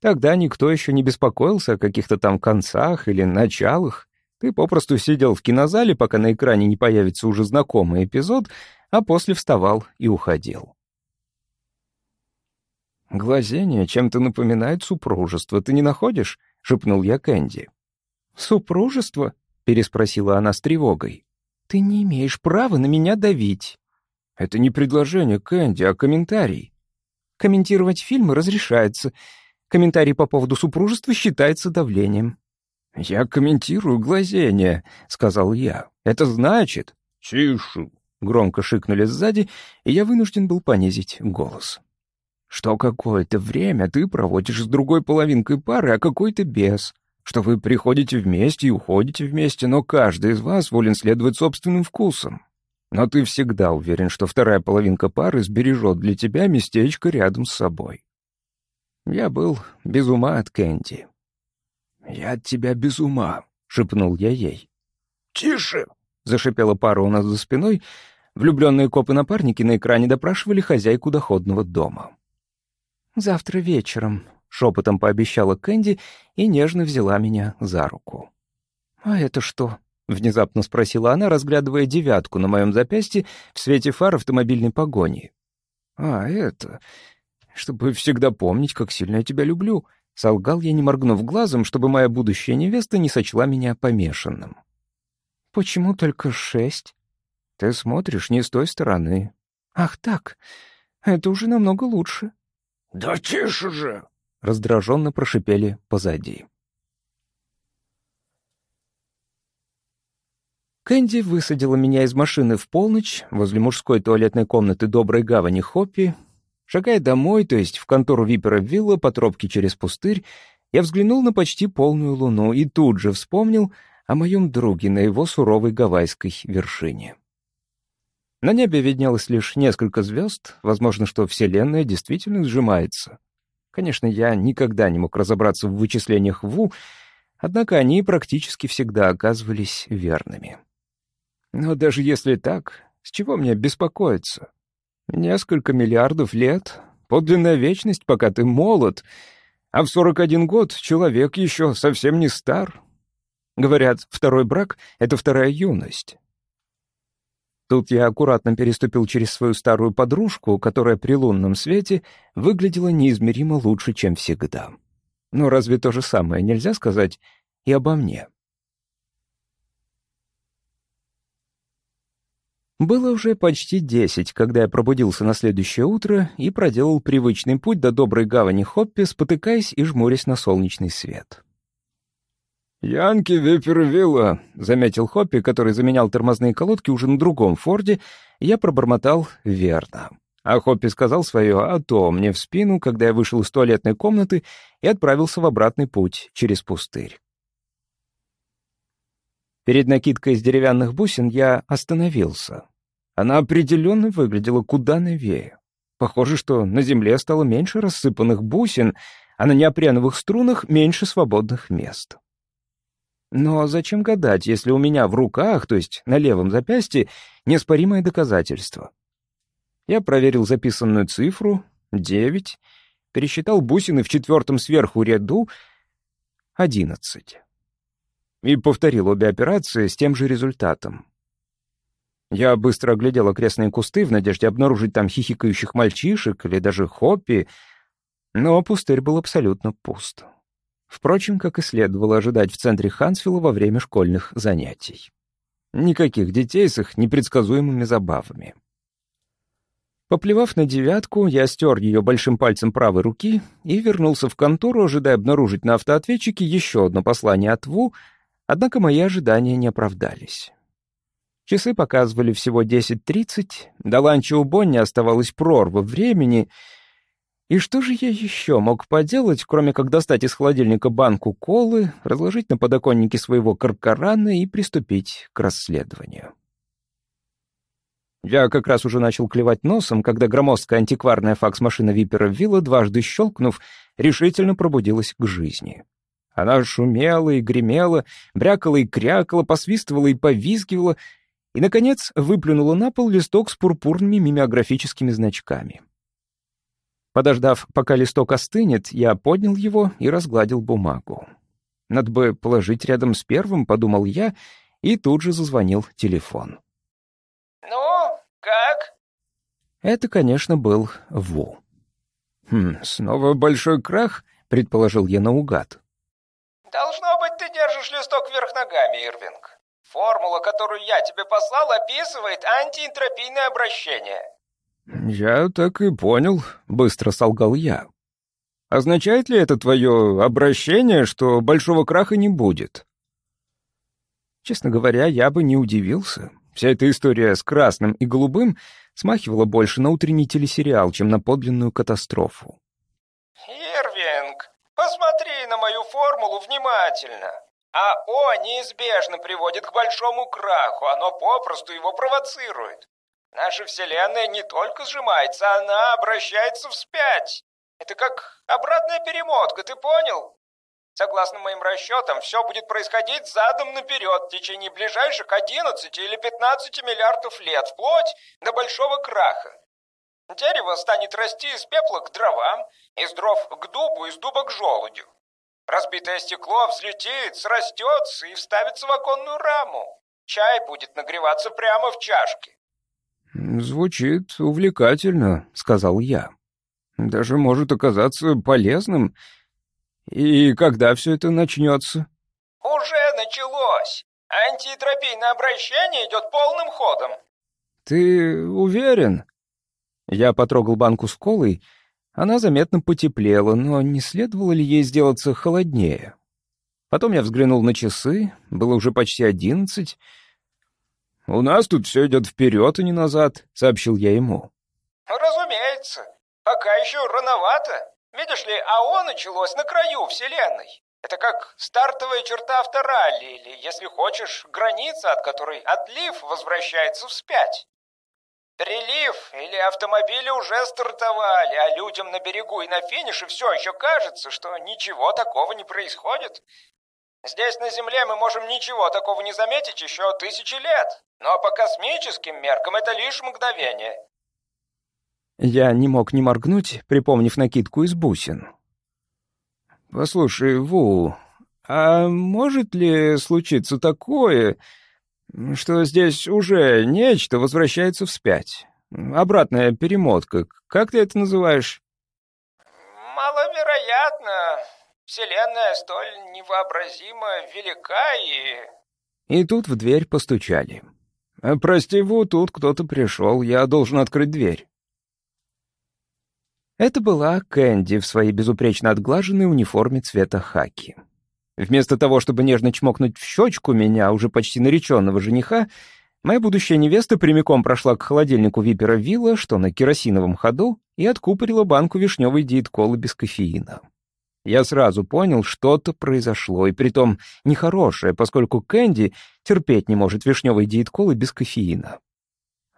Тогда никто еще не беспокоился о каких-то там концах или началах. Ты попросту сидел в кинозале, пока на экране не появится уже знакомый эпизод, а после вставал и уходил. «Глазение чем-то напоминает супружество, ты не находишь?» — шепнул я Кэнди. «Супружество?» — переспросила она с тревогой. «Ты не имеешь права на меня давить». «Это не предложение, Кэнди, а комментарий». «Комментировать фильмы разрешается. Комментарий по поводу супружества считается давлением». «Я комментирую глазение», — сказал я. «Это значит...» «Тише!» — громко шикнули сзади, и я вынужден был понизить голос. «Что какое-то время ты проводишь с другой половинкой пары, а какой-то без что вы приходите вместе и уходите вместе, но каждый из вас волен следовать собственным вкусам. Но ты всегда уверен, что вторая половинка пары сбережет для тебя местечко рядом с собой. Я был без ума от Кэнди. «Я от тебя без ума», — шепнул я ей. «Тише!» — зашипела пара у нас за спиной. Влюбленные копы-напарники на экране допрашивали хозяйку доходного дома. «Завтра вечером», Шепотом пообещала Кэнди и нежно взяла меня за руку. «А это что?» — внезапно спросила она, разглядывая девятку на моем запястье в свете фар автомобильной погони. «А это... Чтобы всегда помнить, как сильно я тебя люблю», — солгал я, не моргнув глазом, чтобы моя будущая невеста не сочла меня помешанным. «Почему только шесть?» «Ты смотришь не с той стороны». «Ах так, это уже намного лучше». «Да тише же!» раздраженно прошипели позади. Кэнди высадила меня из машины в полночь возле мужской туалетной комнаты доброй гавани Хоппи. Шагая домой, то есть в контору Випера Вилла по тропке через пустырь, я взглянул на почти полную луну и тут же вспомнил о моем друге на его суровой гавайской вершине. На небе виднелось лишь несколько звезд, возможно, что Вселенная действительно сжимается. Конечно, я никогда не мог разобраться в вычислениях ВУ, однако они практически всегда оказывались верными. Но даже если так, с чего мне беспокоиться? Несколько миллиардов лет, подлинная вечность, пока ты молод, а в 41 год человек еще совсем не стар. Говорят, второй брак — это вторая юность. Тут я аккуратно переступил через свою старую подружку, которая при лунном свете выглядела неизмеримо лучше, чем всегда. Но разве то же самое нельзя сказать и обо мне? Было уже почти десять, когда я пробудился на следующее утро и проделал привычный путь до доброй гавани Хоппи, спотыкаясь и жмурясь на солнечный свет. «Янки Випервилла», — заметил Хоппи, который заменял тормозные колодки уже на другом Форде, я пробормотал «верно». А Хоппи сказал свое «а то» мне в спину, когда я вышел из туалетной комнаты и отправился в обратный путь через пустырь. Перед накидкой из деревянных бусин я остановился. Она определенно выглядела куда новее. Похоже, что на земле стало меньше рассыпанных бусин, а на неопреновых струнах меньше свободных мест. Но зачем гадать, если у меня в руках, то есть на левом запястье, неоспоримое доказательство? Я проверил записанную цифру — девять, пересчитал бусины в четвертом сверху ряду — одиннадцать. И повторил обе операции с тем же результатом. Я быстро оглядел окрестные кусты в надежде обнаружить там хихикающих мальчишек или даже хоппи, но пустырь был абсолютно пуст. Впрочем, как и следовало ожидать в центре Хансвилла во время школьных занятий. Никаких детей с их непредсказуемыми забавами. Поплевав на девятку, я стер ее большим пальцем правой руки и вернулся в контору, ожидая обнаружить на автоответчике еще одно послание от Ву, однако мои ожидания не оправдались. Часы показывали всего 10.30, до ланча у Бонни оставалась прорва времени — и что же я еще мог поделать, кроме как достать из холодильника банку колы, разложить на подоконнике своего каркарана и приступить к расследованию? Я как раз уже начал клевать носом, когда громоздкая антикварная факс-машина Випера Вилла, дважды щелкнув, решительно пробудилась к жизни. Она шумела и гремела, брякала и крякала, посвистывала и повизгивала, и, наконец, выплюнула на пол листок с пурпурными мимеографическими значками. Подождав, пока листок остынет, я поднял его и разгладил бумагу. Надо бы положить рядом с первым, подумал я, и тут же зазвонил телефон. «Ну, как?» Это, конечно, был Ву. «Хм, снова большой крах?» — предположил я наугад. «Должно быть, ты держишь листок вверх ногами, Ирвинг. Формула, которую я тебе послал, описывает антиэнтропийное обращение. «Я так и понял», — быстро солгал я. «Означает ли это твое обращение, что большого краха не будет?» Честно говоря, я бы не удивился. Вся эта история с красным и голубым смахивала больше на утренний телесериал, чем на подлинную катастрофу. «Ирвинг, посмотри на мою формулу внимательно. АО неизбежно приводит к большому краху, оно попросту его провоцирует. Наша Вселенная не только сжимается, она обращается вспять. Это как обратная перемотка, ты понял? Согласно моим расчетам, все будет происходить задом наперед в течение ближайших 11 или 15 миллиардов лет, вплоть до большого краха. Дерево станет расти из пепла к дровам, из дров к дубу, из дуба к желудю. Разбитое стекло взлетит, срастется и вставится в оконную раму. Чай будет нагреваться прямо в чашке. «Звучит увлекательно», — сказал я. «Даже может оказаться полезным. И когда все это начнется?» «Уже началось. Антиэтропийное обращение идет полным ходом». «Ты уверен?» Я потрогал банку с колой. Она заметно потеплела, но не следовало ли ей сделаться холоднее? Потом я взглянул на часы, было уже почти одиннадцать, «У нас тут все идет вперед, а не назад», — сообщил я ему. «Разумеется. Пока еще рановато. Видишь ли, АО началось на краю Вселенной. Это как стартовая черта авторалли, или, если хочешь, граница, от которой отлив возвращается вспять. Прилив или автомобили уже стартовали, а людям на берегу и на финише все еще кажется, что ничего такого не происходит. Здесь на Земле мы можем ничего такого не заметить еще тысячи лет, но по космическим меркам это лишь мгновение. Я не мог не моргнуть, припомнив накидку из бусин. «Послушай, Ву, а может ли случиться такое, что здесь уже нечто возвращается вспять? Обратная перемотка, как ты это называешь?» «Маловероятно. Вселенная столь невообразимо велика и...» И тут в дверь постучали. «Э, «Прости, Ву, тут кто-то пришел, я должен открыть дверь». Это была Кэнди в своей безупречно отглаженной униформе цвета хаки. Вместо того, чтобы нежно чмокнуть в щечку меня, уже почти нареченного жениха, моя будущая невеста прямиком прошла к холодильнику Випера Вилла, что на керосиновом ходу, и откупорила банку вишневой диет-колы без кофеина. Я сразу понял, что-то произошло, и притом нехорошее, поскольку Кэнди терпеть не может вишневой диет-колы без кофеина.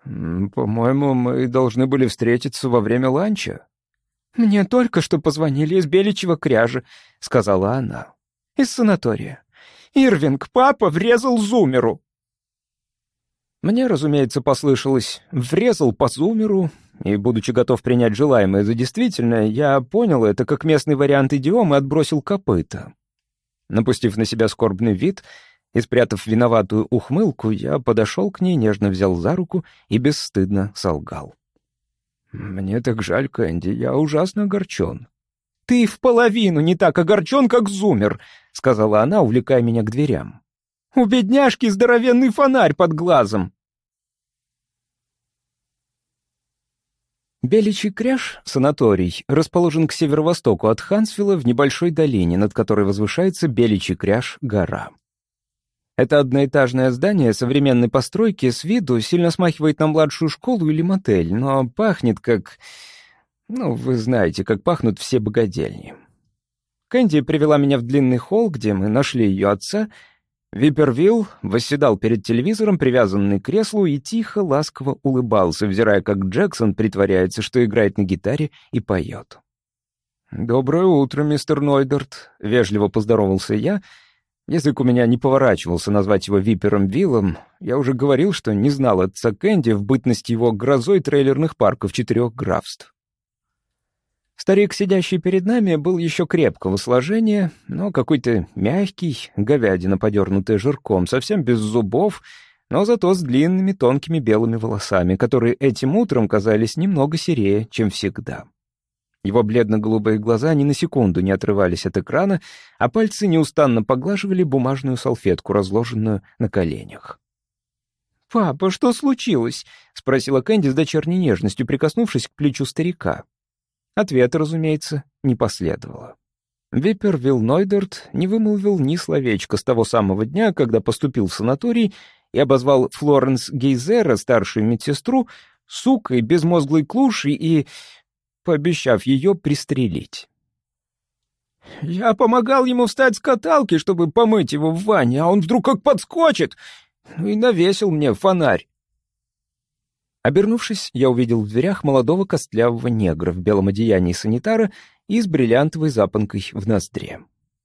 «По-моему, мы должны были встретиться во время ланча». «Мне только что позвонили из Беличьего кряжа», — сказала она. «Из санатория. Ирвинг, папа врезал зумеру». Мне, разумеется, послышалось «врезал по зумеру», и, будучи готов принять желаемое за действительное, я понял это как местный вариант идиомы отбросил копыта. Напустив на себя скорбный вид, И спрятав виноватую ухмылку, я подошел к ней, нежно взял за руку и бесстыдно солгал. «Мне так жаль, Кэнди, я ужасно огорчен». «Ты в половину не так огорчен, как Зумер», — сказала она, увлекая меня к дверям. «У бедняжки здоровенный фонарь под глазом». Беличий кряж, санаторий, расположен к северо-востоку от Хансвилла в небольшой долине, над которой возвышается Беличий кряж гора. Это одноэтажное здание современной постройки с виду сильно смахивает на младшую школу или мотель, но пахнет как... Ну, вы знаете, как пахнут все богадельни. Кэнди привела меня в длинный холл, где мы нашли ее отца. Випервилл восседал перед телевизором, привязанный к креслу, и тихо, ласково улыбался, взирая, как Джексон притворяется, что играет на гитаре и поет. «Доброе утро, мистер Нойдерт», — вежливо поздоровался я — Язык у меня не поворачивался назвать его Випером Виллом. Я уже говорил, что не знал отца Кэнди в бытности его грозой трейлерных парков четырех графств. Старик, сидящий перед нами, был еще крепкого сложения, но какой-то мягкий, говядина, подернутая жирком, совсем без зубов, но зато с длинными тонкими белыми волосами, которые этим утром казались немного серее, чем всегда. Его бледно-голубые глаза ни на секунду не отрывались от экрана, а пальцы неустанно поглаживали бумажную салфетку, разложенную на коленях. «Папа, что случилось?» — спросила Кэнди с дочерней нежностью, прикоснувшись к плечу старика. Ответа, разумеется, не последовало. Виппер Вилнойдерт не вымолвил ни словечка с того самого дня, когда поступил в санаторий и обозвал Флоренс Гейзера, старшую медсестру, сукой, безмозглой клушей и пообещав ее пристрелить. «Я помогал ему встать с каталки, чтобы помыть его в ванне, а он вдруг как подскочит, ну и навесил мне фонарь». Обернувшись, я увидел в дверях молодого костлявого негра в белом одеянии санитара и с бриллиантовой запонкой в ноздре.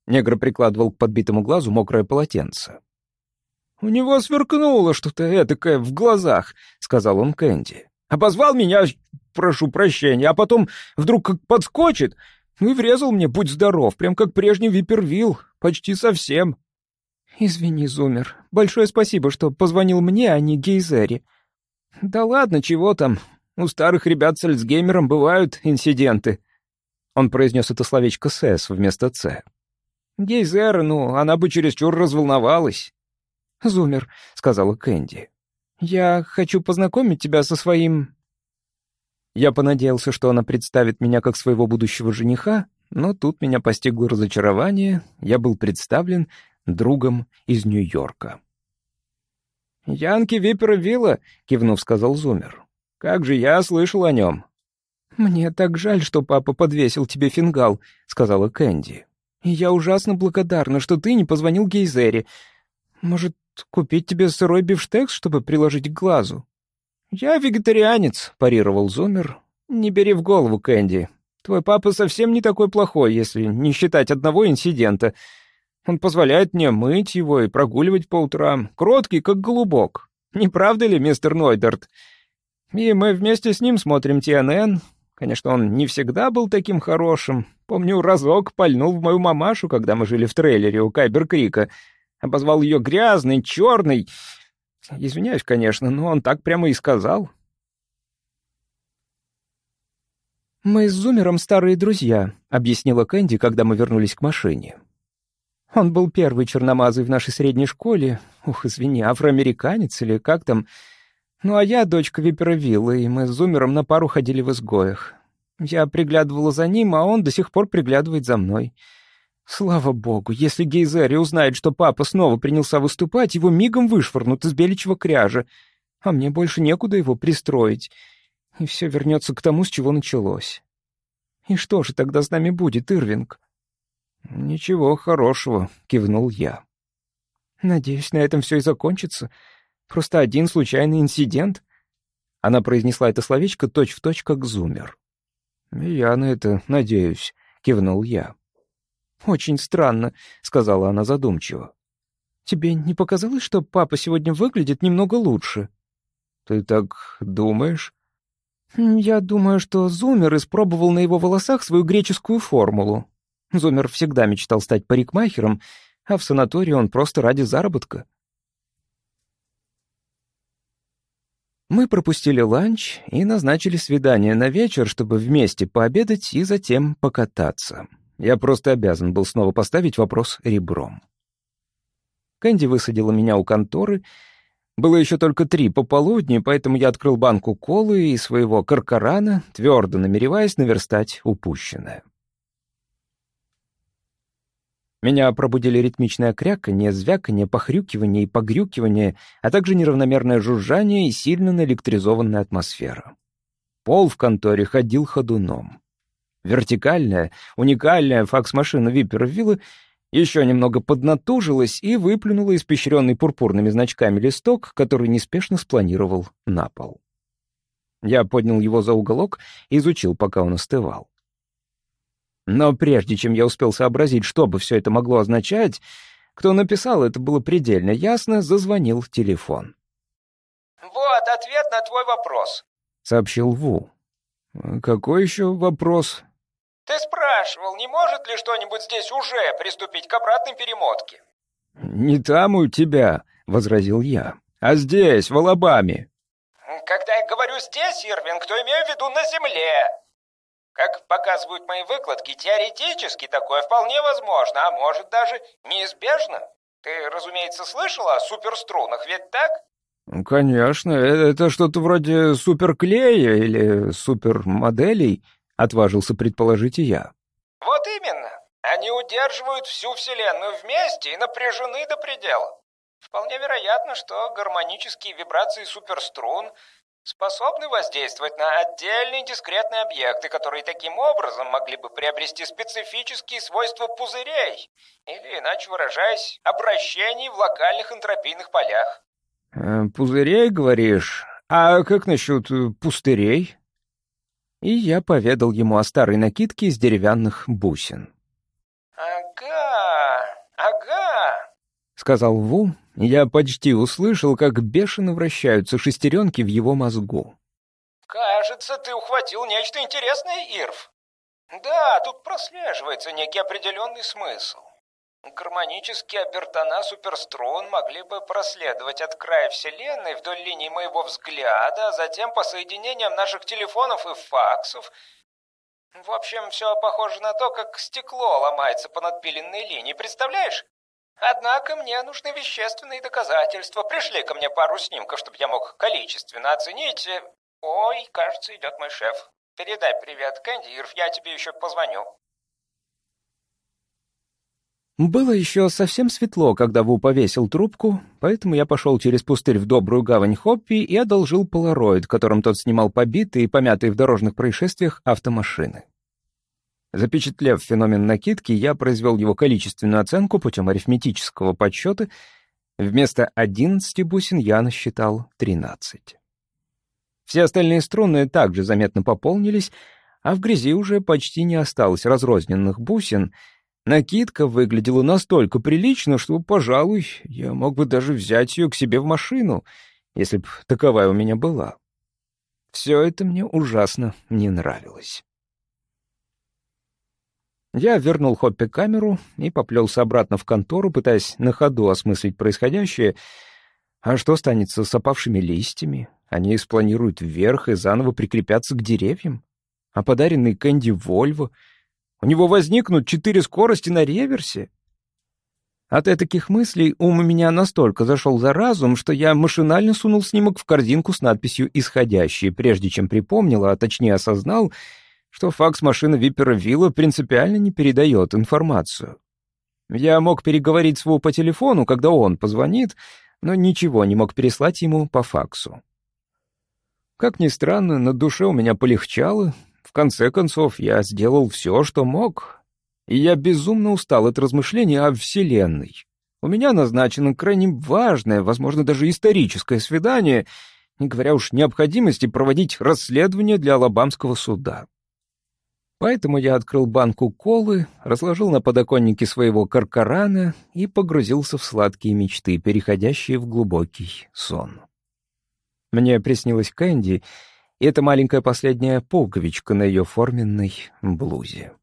Негр прикладывал к подбитому глазу мокрое полотенце. «У него сверкнуло что-то этакое в глазах», — сказал он Кэнди. «Обозвал меня прошу прощения, а потом вдруг как подскочит, и врезал мне, будь здоров, прям как прежний Випервилл, почти совсем. Извини, Зумер, большое спасибо, что позвонил мне, а не Гейзере. Да ладно, чего там, у старых ребят с Альцгеймером бывают инциденты. Он произнес это словечко «сэс» вместо «ц». Гейзера, ну, она бы чересчур разволновалась. «Зумер», — сказала Кэнди, — «я хочу познакомить тебя со своим я понадеялся, что она представит меня как своего будущего жениха, но тут меня постигло разочарование, я был представлен другом из Нью-Йорка. «Янки Випера Вилла», — кивнув, сказал Зумер. «Как же я слышал о нем». «Мне так жаль, что папа подвесил тебе фингал», — сказала Кэнди. «И я ужасно благодарна, что ты не позвонил Гейзере. Может, купить тебе сырой бифштекс, чтобы приложить к глазу?» «Я вегетарианец», — парировал Зумер. «Не бери в голову, Кэнди. Твой папа совсем не такой плохой, если не считать одного инцидента. Он позволяет мне мыть его и прогуливать по утрам, кроткий, как голубок. Не правда ли, мистер Нойдерт? И мы вместе с ним смотрим ТНН. Конечно, он не всегда был таким хорошим. Помню, разок пальнул в мою мамашу, когда мы жили в трейлере у Кайбер-Крика. Обозвал ее грязной, черной Извиняюсь, конечно, но он так прямо и сказал. «Мы с Зумером старые друзья», — объяснила Кэнди, когда мы вернулись к машине. «Он был первый черномазый в нашей средней школе. Ух, извини, афроамериканец или как там. Ну а я дочка Випера Вилла, и мы с Зумером на пару ходили в изгоях. Я приглядывала за ним, а он до сих пор приглядывает за мной. Слава богу, если Гейзери узнает, что папа снова принялся выступать, его мигом вышвырнут из беличьего кряжа, а мне больше некуда его пристроить, и все вернется к тому, с чего началось. И что же тогда с нами будет, Ирвинг? «Ничего хорошего», — кивнул я. «Надеюсь, на этом все и закончится. Просто один случайный инцидент». Она произнесла это словечко точь-в-точь, точь, как зумер. «Я на это надеюсь», — кивнул я. «Очень странно», — сказала она задумчиво. «Тебе не показалось, что папа сегодня выглядит немного лучше?» «Ты так думаешь?» «Я думаю, что Зумер испробовал на его волосах свою греческую формулу. Зумер всегда мечтал стать парикмахером, а в санатории он просто ради заработка. Мы пропустили ланч и назначили свидание на вечер, чтобы вместе пообедать и затем покататься. Я просто обязан был снова поставить вопрос ребром. Кэнди высадила меня у конторы. Было еще только три пополудни, поэтому я открыл банку колы и своего каркарана, твердо намереваясь наверстать упущенное. Меня пробудили ритмичное кряканье, звяканье, похрюкивание и погрюкивание, а также неравномерное жужжание и сильно наэлектризованная атмосфера. Пол в конторе ходил ходуном. Вертикальная, уникальная факс-машина Виппервилла еще немного поднатужилась и выплюнула испещренный пурпурными значками листок, который неспешно спланировал на пол. Я поднял его за уголок и изучил, пока он остывал. Но прежде чем я успел сообразить, что бы все это могло означать, кто написал, это было предельно ясно, зазвонил телефон. «Вот ответ на твой вопрос», — сообщил Ву. «Какой еще вопрос?» «Ты спрашивал, не может ли что-нибудь здесь уже приступить к обратной перемотке?» «Не там у тебя», — возразил я, — «а здесь, в Алабаме». «Когда я говорю «здесь, Ирвинг», то имею в виду «на земле». Как показывают мои выкладки, теоретически такое вполне возможно, а может даже неизбежно. Ты, разумеется, слышал о суперструнах, ведь так? «Конечно, э, это что-то вроде суперклея или супермоделей», — отважился предположить и я. «Вот именно. Они удерживают всю Вселенную вместе и напряжены до предела. Вполне вероятно, что гармонические вибрации суперструн способны воздействовать на отдельные дискретные объекты, которые таким образом могли бы приобрести специфические свойства пузырей, или, иначе выражаясь, обращений в локальных энтропийных полях. Э, «Пузырей, говоришь? А как насчет э, пустырей?» И я поведал ему о старой накидке из деревянных бусин. «Ага, ага», — сказал Ву, я почти услышал, как бешено вращаются шестеренки в его мозгу. «Кажется, ты ухватил нечто интересное, Ирв. Да, тут прослеживается некий определенный смысл. Гармонические обертона суперструн могли бы проследовать от края Вселенной вдоль линии моего взгляда, а затем по соединениям наших телефонов и факсов. В общем, все похоже на то, как стекло ломается по надпиленной линии, представляешь? Однако мне нужны вещественные доказательства. Пришли ко мне пару снимков, чтобы я мог количественно оценить. Ой, кажется, идет мой шеф. Передай привет, Кэнди, Ирв, я тебе еще позвоню. Было еще совсем светло, когда Ву повесил трубку, поэтому я пошел через пустырь в добрую гавань Хоппи и одолжил полароид, которым тот снимал побитые и помятые в дорожных происшествиях автомашины. Запечатлев феномен накидки, я произвел его количественную оценку путем арифметического подсчета. Вместо 11 бусин я насчитал 13. Все остальные струны также заметно пополнились, а в грязи уже почти не осталось разрозненных бусин. Накидка выглядела настолько прилично, что, пожалуй, я мог бы даже взять ее к себе в машину, если бы таковая у меня была. Все это мне ужасно не нравилось. Я вернул Хоппе камеру и поплелся обратно в контору, пытаясь на ходу осмыслить происходящее. А что станется с опавшими листьями? Они спланируют вверх и заново прикрепятся к деревьям. А подаренный Кэнди Вольво? У него возникнут четыре скорости на реверсе? От таких мыслей ум у меня настолько зашел за разум, что я машинально сунул снимок в корзинку с надписью «Исходящий», прежде чем припомнил, а точнее осознал — что факс-машина Виппера Вилла принципиально не передает информацию. Я мог переговорить с Ву по телефону, когда он позвонит, но ничего не мог переслать ему по факсу. Как ни странно, на душе у меня полегчало. В конце концов, я сделал все, что мог. И я безумно устал от размышлений о Вселенной. У меня назначено крайне важное, возможно, даже историческое свидание, не говоря уж необходимости проводить расследование для Алабамского суда. Поэтому я открыл банку колы, разложил на подоконнике своего каркарана и погрузился в сладкие мечты, переходящие в глубокий сон. Мне приснилась Кэнди, и эта маленькая последняя пуговичка на ее форменной блузе.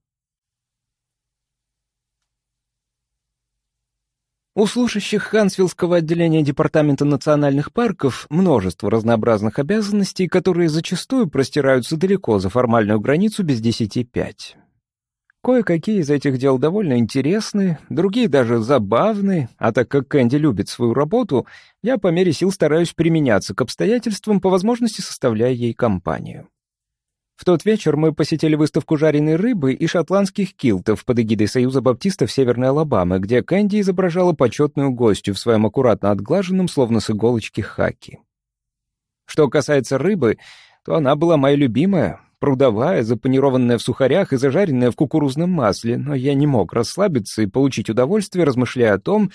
У служащих Хансвиллского отделения Департамента национальных парков множество разнообразных обязанностей, которые зачастую простираются далеко за формальную границу без десяти пять. Кое-какие из этих дел довольно интересны, другие даже забавны, а так как Кэнди любит свою работу, я по мере сил стараюсь применяться к обстоятельствам, по возможности составляя ей компанию. В тот вечер мы посетили выставку жареной рыбы и шотландских килтов под эгидой Союза баптистов Северной Алабамы, где Кэнди изображала почетную гостью в своем аккуратно отглаженном, словно с иголочки, хаки. Что касается рыбы, то она была моя любимая, прудовая, запанированная в сухарях и зажаренная в кукурузном масле, но я не мог расслабиться и получить удовольствие, размышляя о том,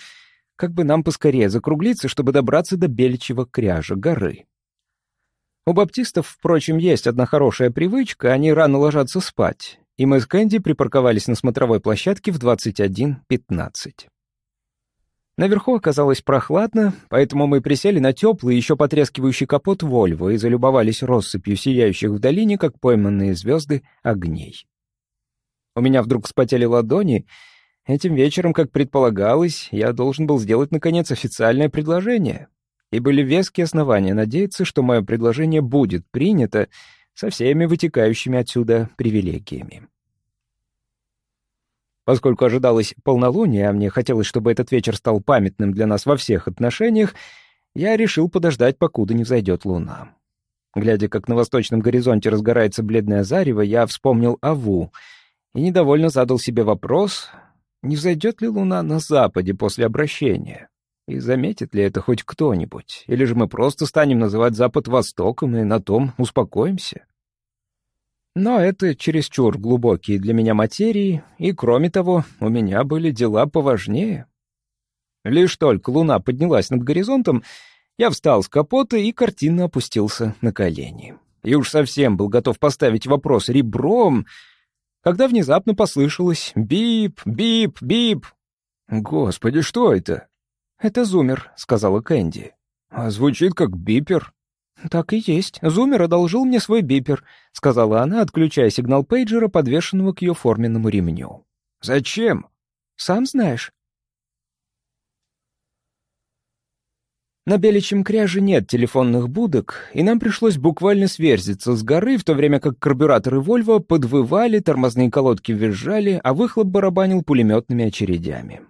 как бы нам поскорее закруглиться, чтобы добраться до Бельчего кряжа, горы. У баптистов, впрочем, есть одна хорошая привычка, они рано ложатся спать, и мы с Кэнди припарковались на смотровой площадке в 21.15. Наверху оказалось прохладно, поэтому мы присели на теплый, еще потрескивающий капот Вольво и залюбовались россыпью сияющих в долине, как пойманные звезды, огней. У меня вдруг вспотели ладони. Этим вечером, как предполагалось, я должен был сделать, наконец, официальное предложение и были веские основания надеяться, что мое предложение будет принято со всеми вытекающими отсюда привилегиями. Поскольку ожидалось полнолуние, а мне хотелось, чтобы этот вечер стал памятным для нас во всех отношениях, я решил подождать, покуда не взойдет луна. Глядя, как на восточном горизонте разгорается бледное зарево, я вспомнил Аву и недовольно задал себе вопрос, не взойдет ли луна на западе после обращения. И заметит ли это хоть кто-нибудь? Или же мы просто станем называть Запад Востоком и на том успокоимся? Но это чересчур глубокие для меня материи, и, кроме того, у меня были дела поважнее. Лишь только луна поднялась над горизонтом, я встал с капота и картинно опустился на колени. И уж совсем был готов поставить вопрос ребром, когда внезапно послышалось «бип, бип, бип». «Господи, что это?» «Это зумер», — сказала Кэнди. «А звучит как бипер». «Так и есть. Зумер одолжил мне свой бипер», — сказала она, отключая сигнал пейджера, подвешенного к ее форменному ремню. «Зачем?» «Сам знаешь». На Беличьем кряже нет телефонных будок, и нам пришлось буквально сверзиться с горы, в то время как карбюраторы «Вольво» подвывали, тормозные колодки визжали, а выхлоп барабанил пулеметными очередями.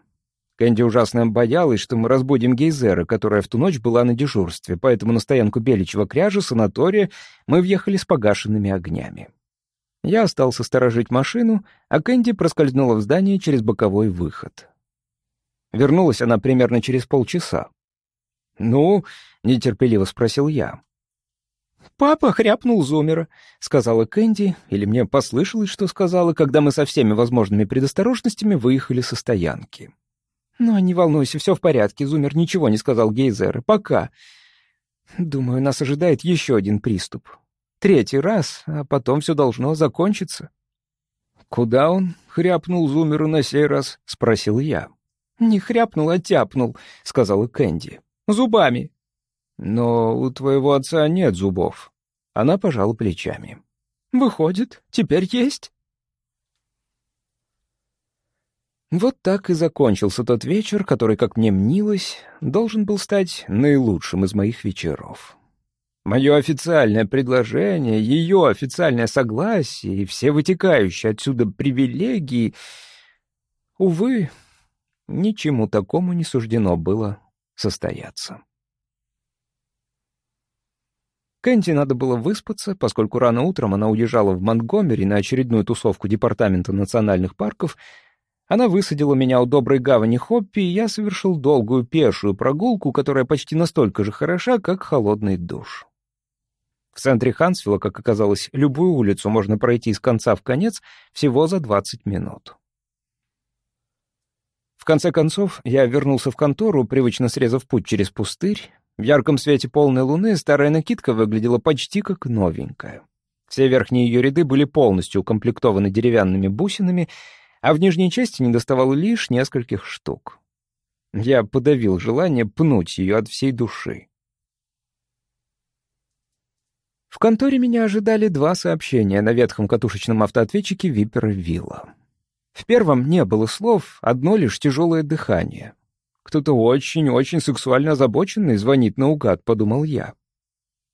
Кэнди ужасно боялась, что мы разбудим Гейзера, которая в ту ночь была на дежурстве, поэтому на стоянку Беличьего кряжа, санатория, мы въехали с погашенными огнями. Я остался сторожить машину, а Кэнди проскользнула в здание через боковой выход. Вернулась она примерно через полчаса. «Ну?» — нетерпеливо спросил я. «Папа хряпнул Зумера», — сказала Кэнди, или мне послышалось, что сказала, когда мы со всеми возможными предосторожностями выехали со стоянки. «Ну, не волнуйся, все в порядке, Зумер ничего не сказал Гейзер. Пока. Думаю, нас ожидает еще один приступ. Третий раз, а потом все должно закончиться». «Куда он?» — хряпнул Зумеру на сей раз, — спросил я. «Не хряпнул, а тяпнул», — сказала Кэнди. «Зубами». «Но у твоего отца нет зубов». Она пожала плечами. «Выходит, теперь есть?» Вот так и закончился тот вечер, который, как мне мнилось, должен был стать наилучшим из моих вечеров. Мое официальное предложение, ее официальное согласие и все вытекающие отсюда привилегии, увы, ничему такому не суждено было состояться. Кэнди надо было выспаться, поскольку рано утром она уезжала в Монтгомери на очередную тусовку Департамента национальных парков — она высадила меня у доброй гавани Хоппи, и я совершил долгую пешую прогулку, которая почти настолько же хороша, как холодный душ. В центре Хансвилла, как оказалось, любую улицу можно пройти с конца в конец всего за 20 минут. В конце концов, я вернулся в контору, привычно срезав путь через пустырь. В ярком свете полной луны старая накидка выглядела почти как новенькая. Все верхние ее ряды были полностью укомплектованы деревянными бусинами, а в нижней части недоставало лишь нескольких штук. Я подавил желание пнуть ее от всей души. В конторе меня ожидали два сообщения на ветхом катушечном автоответчике Випера Вилла. В первом не было слов, одно лишь тяжелое дыхание. Кто-то очень-очень сексуально озабоченный звонит наугад, подумал я.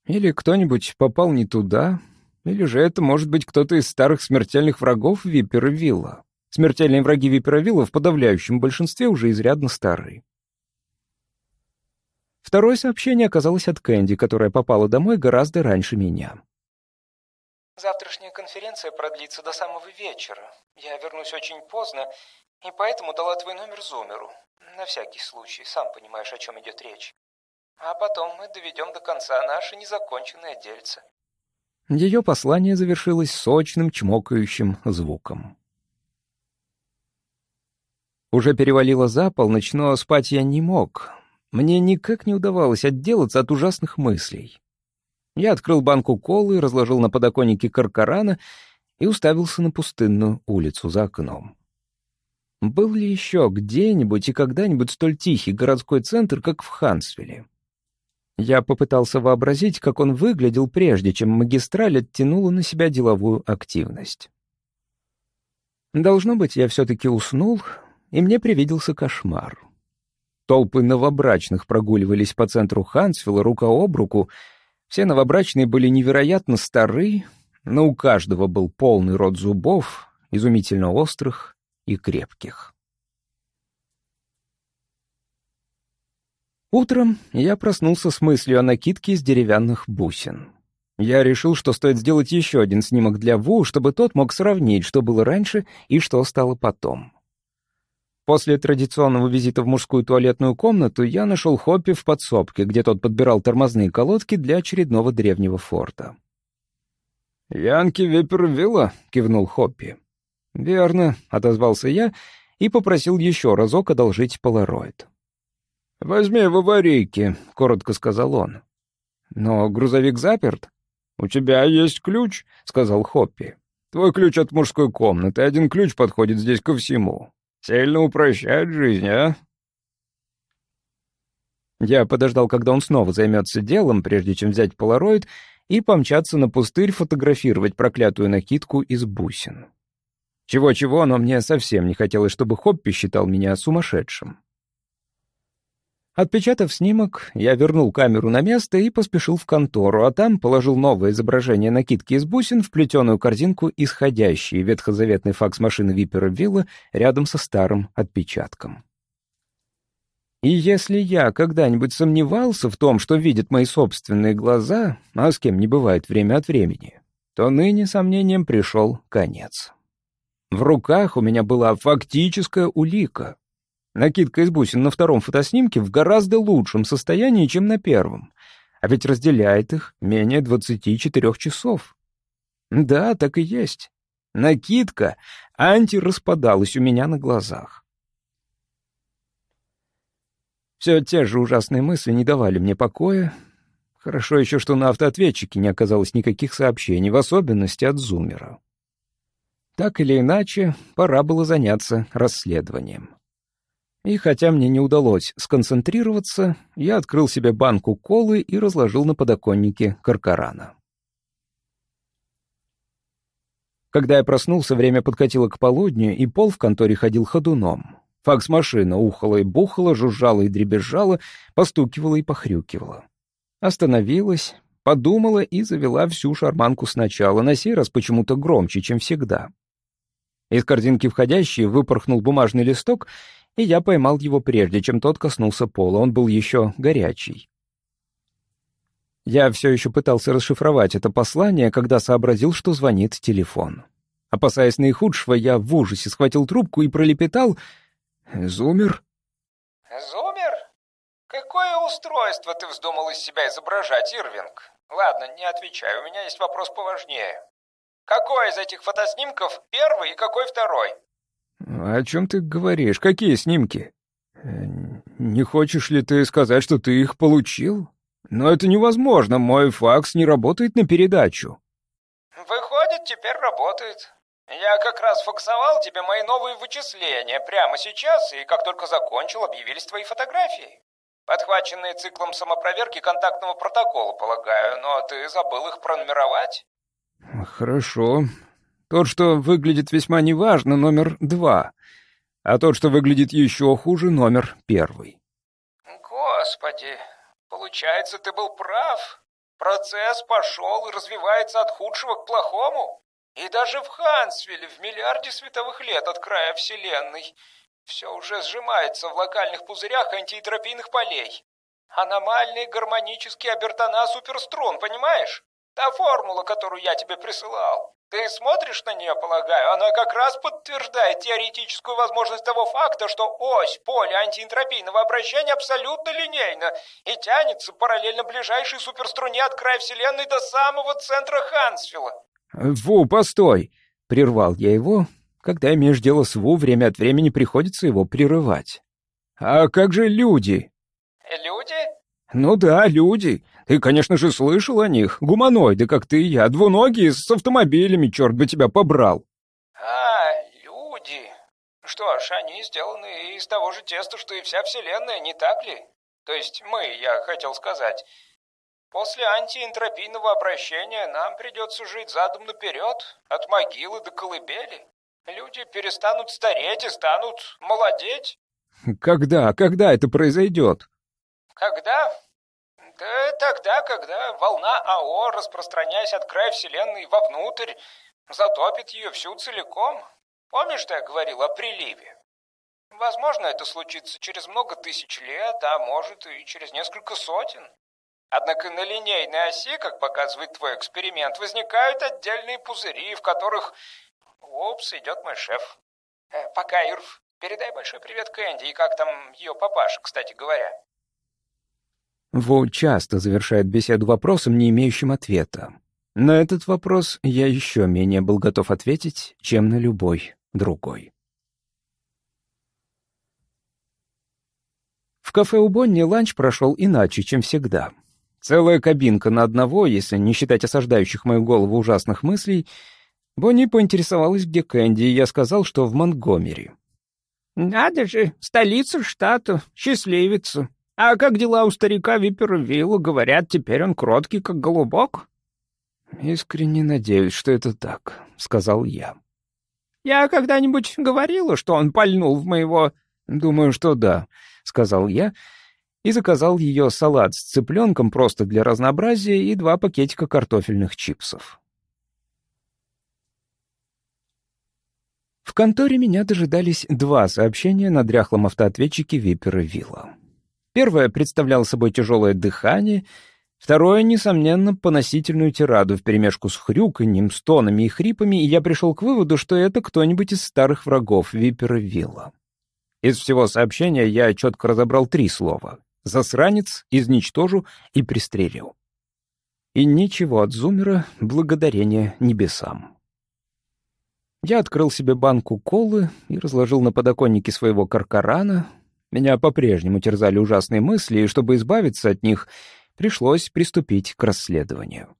Или кто-нибудь попал не туда, или же это может быть кто-то из старых смертельных врагов Випера Вилла. Смертельные враги Випера Вилла в подавляющем большинстве уже изрядно старые. Второе сообщение оказалось от Кэнди, которая попала домой гораздо раньше меня. Завтрашняя конференция продлится до самого вечера. Я вернусь очень поздно, и поэтому дала твой номер Зумеру. На всякий случай, сам понимаешь, о чем идет речь. А потом мы доведем до конца наше незаконченное дельце. Ее послание завершилось сочным чмокающим звуком. Уже перевалило за полночь, но спать я не мог. Мне никак не удавалось отделаться от ужасных мыслей. Я открыл банку колы, разложил на подоконнике каркарана и уставился на пустынную улицу за окном. Был ли еще где-нибудь и когда-нибудь столь тихий городской центр, как в Хансвилле? Я попытался вообразить, как он выглядел прежде, чем магистраль оттянула на себя деловую активность. Должно быть, я все-таки уснул, и мне привиделся кошмар. Толпы новобрачных прогуливались по центру Хансвилла рука об руку. Все новобрачные были невероятно стары, но у каждого был полный рот зубов, изумительно острых и крепких. Утром я проснулся с мыслью о накидке из деревянных бусин. Я решил, что стоит сделать еще один снимок для Ву, чтобы тот мог сравнить, что было раньше и что стало потом. После традиционного визита в мужскую туалетную комнату я нашел Хоппи в подсобке, где тот подбирал тормозные колодки для очередного древнего форта. «Янки Випервилла?» — кивнул Хоппи. «Верно», — отозвался я и попросил еще разок одолжить полароид. «Возьми в аварийке», — коротко сказал он. «Но грузовик заперт». «У тебя есть ключ», — сказал Хоппи. «Твой ключ от мужской комнаты. Один ключ подходит здесь ко всему. Сильно упрощает жизнь, а?» Я подождал, когда он снова займется делом, прежде чем взять полароид, и помчаться на пустырь фотографировать проклятую накидку из бусин. Чего-чего, но мне совсем не хотелось, чтобы Хоппи считал меня сумасшедшим. Отпечатав снимок, я вернул камеру на место и поспешил в контору, а там положил новое изображение накидки из бусин в плетеную корзинку исходящей ветхозаветный факс машины Випера Вилла рядом со старым отпечатком. И если я когда-нибудь сомневался в том, что видят мои собственные глаза, а с кем не бывает время от времени, то ныне сомнением пришел конец. В руках у меня была фактическая улика. Накидка из бусин на втором фотоснимке в гораздо лучшем состоянии, чем на первом. А ведь разделяет их менее 24 часов. Да, так и есть. Накидка антираспадалась у меня на глазах. Все те же ужасные мысли не давали мне покоя. Хорошо еще, что на автоответчике не оказалось никаких сообщений, в особенности от Зумера. Так или иначе, пора было заняться расследованием. И хотя мне не удалось сконцентрироваться, я открыл себе банку колы и разложил на подоконнике каркарана. Когда я проснулся, время подкатило к полудню, и пол в конторе ходил ходуном. Факс-машина ухала и бухала, жужжала и дребезжала, постукивала и похрюкивала. Остановилась, подумала и завела всю шарманку сначала, на сей раз почему-то громче, чем всегда. Из корзинки входящей выпорхнул бумажный листок, и я поймал его прежде, чем тот коснулся пола, он был еще горячий. Я все еще пытался расшифровать это послание, когда сообразил, что звонит телефон. Опасаясь наихудшего, я в ужасе схватил трубку и пролепетал «Зумер?» «Зумер? Какое устройство ты вздумал из себя изображать, Ирвинг? Ладно, не отвечай, у меня есть вопрос поважнее. Какой из этих фотоснимков первый и какой второй?» «О чем ты говоришь? Какие снимки? Э, не хочешь ли ты сказать, что ты их получил? Но это невозможно, мой факс не работает на передачу». «Выходит, теперь работает. Я как раз факсовал тебе мои новые вычисления прямо сейчас, и как только закончил, объявились твои фотографии. Подхваченные циклом самопроверки контактного протокола, полагаю, но ты забыл их пронумеровать?» «Хорошо. Тот, что выглядит весьма неважно, номер два. а тот, что выглядит еще хуже, номер первый. Господи, получается, ты был прав. Процесс пошел и развивается от худшего к плохому. И даже в Хансвилле, в миллиарде световых лет от края Вселенной, все уже сжимается в локальных пузырях антиэтропийных полей. Аномальные гармонические обертона суперструн, понимаешь? Та формула, которую я тебе присылал. Ты смотришь на нее, полагаю, она как раз подтверждает теоретическую возможность того факта, что ось поля антиэнтропийного обращения абсолютно линейна и тянется параллельно ближайшей суперструне от края Вселенной до самого центра Хансфилла. «Ву, постой!» — прервал я его. Когда имеешь дело с Ву, время от времени приходится его прерывать. «А как же люди?» «Люди?» «Ну да, люди. Ты, конечно же, слышал о них. Гуманоиды, как ты и я, двуногие, с автомобилями, черт бы тебя побрал». «А, люди. Что ж, они сделаны из того же теста, что и вся Вселенная, не так ли? То есть мы, я хотел сказать. После антиэнтропийного обращения нам придется жить задом наперед, от могилы до колыбели. Люди перестанут стареть и станут молодеть». «Когда? Когда это произойдет?» «Когда? Да тогда, когда волна АО, распространяясь от края Вселенной вовнутрь, затопит ее всю целиком. Помнишь, я говорил о приливе? Возможно, это случится через много тысяч лет, а может и через несколько сотен. Однако на линейной оси, как показывает твой эксперимент, возникают отдельные пузыри, в которых... Упс, идет мой шеф. Э, пока, Ирв, передай большой привет Кэнди и как там ее папаша, кстати говоря. Во часто завершает беседу вопросом, не имеющим ответа. На этот вопрос я еще менее был готов ответить, чем на любой другой. В кафе у Бонни ланч прошел иначе, чем всегда. Целая кабинка на одного, если не считать осаждающих мою голову ужасных мыслей. Бонни поинтересовалась, где Кэнди, и я сказал, что в Монтгомери. «Надо же, столица штата, счастливица», а как дела у старика Випера Вилла? Говорят, теперь он кроткий, как голубок?» «Искренне надеюсь, что это так», — сказал я. «Я когда-нибудь говорила, что он пальнул в моего...» «Думаю, что да», — сказал я, и заказал ее салат с цыпленком просто для разнообразия и два пакетика картофельных чипсов. В конторе меня дожидались два сообщения на дряхлом автоответчике Випера Вилла. Первое представляло собой тяжелое дыхание, второе, несомненно, поносительную тираду вперемешку с хрюканьем, стонами и хрипами, и я пришел к выводу, что это кто-нибудь из старых врагов Випера Вилла. Из всего сообщения я четко разобрал три слова — «засранец», «изничтожу» и «пристрелил». И ничего от Зумера, благодарение небесам. Я открыл себе банку колы и разложил на подоконнике своего каркарана, меня по-прежнему терзали ужасные мысли, и чтобы избавиться от них, пришлось приступить к расследованию.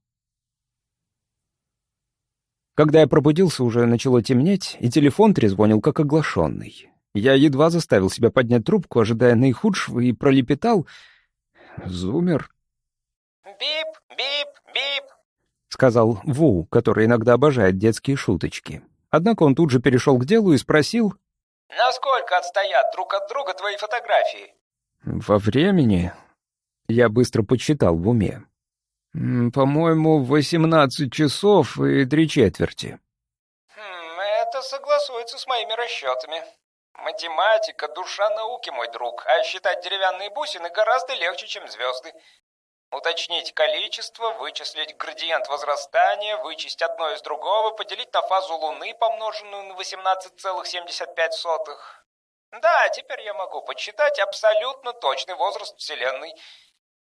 Когда я пробудился, уже начало темнеть, и телефон трезвонил, как оглашенный. Я едва заставил себя поднять трубку, ожидая наихудшего, и пролепетал «Зумер». «Бип, бип, бип», — сказал Ву, который иногда обожает детские шуточки. Однако он тут же перешел к делу и спросил, Насколько отстоят друг от друга твои фотографии? Во времени? Я быстро подсчитал в уме. По-моему, 18 часов и три четверти. Хм, это согласуется с моими расчетами. Математика — душа науки, мой друг, а считать деревянные бусины гораздо легче, чем звезды. Уточнить количество, вычислить градиент возрастания, вычесть одно из другого, поделить на фазу Луны, помноженную на 18,75. Да, теперь я могу подсчитать абсолютно точный возраст Вселенной.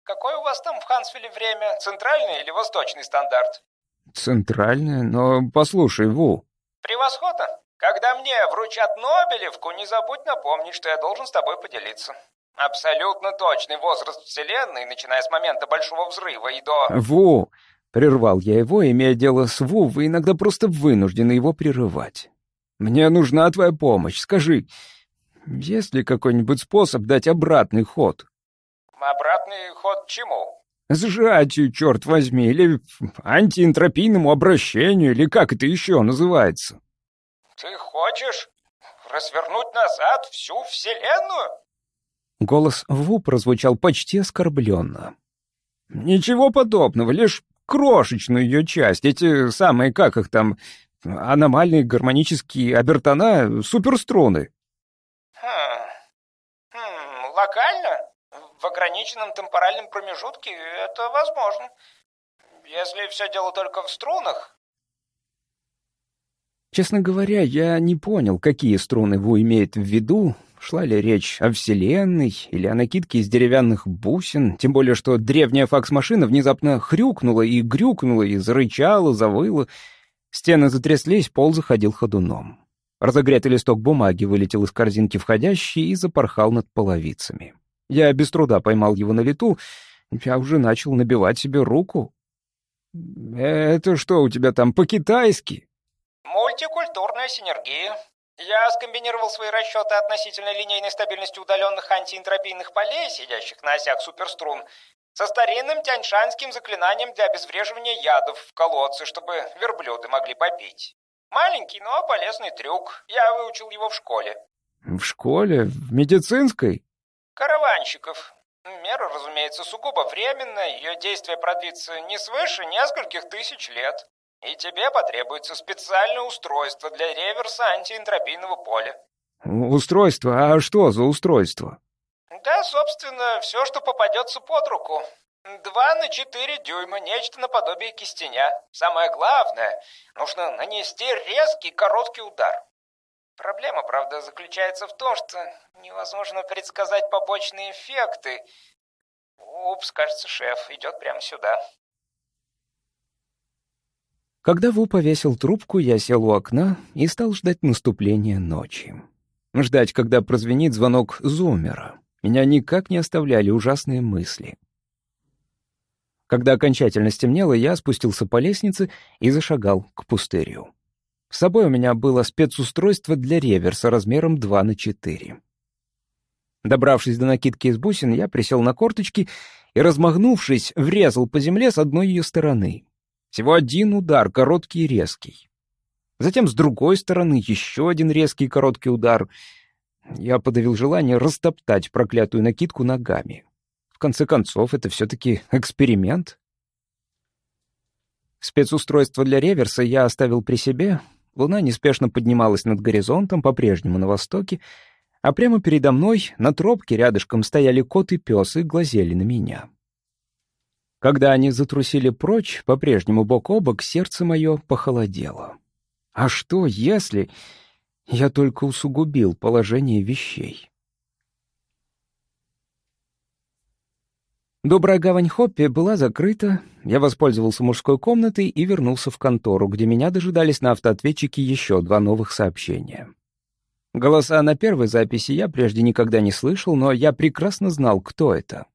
Какой у вас там в Хансвилле время? Центральный или восточный стандарт? Центральный, но послушай, Ву. Превосходно. Когда мне вручат Нобелевку, не забудь напомнить, что я должен с тобой поделиться. Абсолютно точный возраст Вселенной, начиная с момента Большого Взрыва и до... Ву! Прервал я его, имея дело с Ву, вы иногда просто вынуждены его прерывать. Мне нужна твоя помощь. Скажи, есть ли какой-нибудь способ дать обратный ход? Обратный ход чему? Сжатию, черт возьми, или антиэнтропийному обращению, или как это еще называется. Ты хочешь? развернуть назад всю Вселенную? Голос Ву прозвучал почти оскорбленно. «Ничего подобного, лишь крошечную ее часть. Эти самые, как их там, аномальные гармонические обертона, суперструны». Хм. Хм, локально? В ограниченном темпоральном промежутке это возможно. Если все дело только в струнах. Честно говоря, я не понял, какие струны Ву имеет в виду, шла ли речь о Вселенной или о накидке из деревянных бусин, тем более что древняя факс-машина внезапно хрюкнула и грюкнула, и зарычала, завыла. Стены затряслись, пол заходил ходуном. Разогретый листок бумаги вылетел из корзинки входящей и запорхал над половицами. Я без труда поймал его на лету, я уже начал набивать себе руку. «Это что у тебя там, по-китайски?» «Мультикультурная синергия. Я скомбинировал свои расчеты относительно линейной стабильности удаленных антиэнтропийных полей, сидящих на осях суперструн, со старинным тяньшанским заклинанием для обезвреживания ядов в колодце, чтобы верблюды могли попить. Маленький, но полезный трюк. Я выучил его в школе». «В школе? В медицинской?» «Караванщиков. Мера, разумеется, сугубо временная, ее действие продлится не свыше нескольких тысяч лет. И тебе потребуется специальное устройство для реверса антиэнтропийного поля». «Устройство? А что за устройство?» «Да, собственно, все, что попадется под руку. Два на четыре дюйма, нечто наподобие кистеня. Самое главное, нужно нанести резкий короткий удар. Проблема, правда, заключается в том, что невозможно предсказать побочные эффекты. Упс, кажется, шеф идет прямо сюда. Когда Ву повесил трубку, я сел у окна и стал ждать наступления ночи. Ждать, когда прозвенит звонок зумера. Меня никак не оставляли ужасные мысли. Когда окончательно стемнело, я спустился по лестнице и зашагал к пустырю. С собой у меня было спецустройство для реверса размером 2 на 4. Добравшись до накидки из бусин, я присел на корточки и, размахнувшись, врезал по земле с одной ее стороны. Всего один удар, короткий и резкий. Затем с другой стороны еще один резкий короткий удар. Я подавил желание растоптать проклятую накидку ногами. В конце концов, это все-таки эксперимент. Спецустройство для реверса я оставил при себе. Луна неспешно поднималась над горизонтом, по-прежнему на востоке, а прямо передо мной на тропке рядышком стояли кот и пес и глазели на меня. Когда они затрусили прочь, по-прежнему бок о бок, сердце мое похолодело. А что, если я только усугубил положение вещей? Добрая гавань Хоппи была закрыта, я воспользовался мужской комнатой и вернулся в контору, где меня дожидались на автоответчике еще два новых сообщения. Голоса на первой записи я прежде никогда не слышал, но я прекрасно знал, кто это.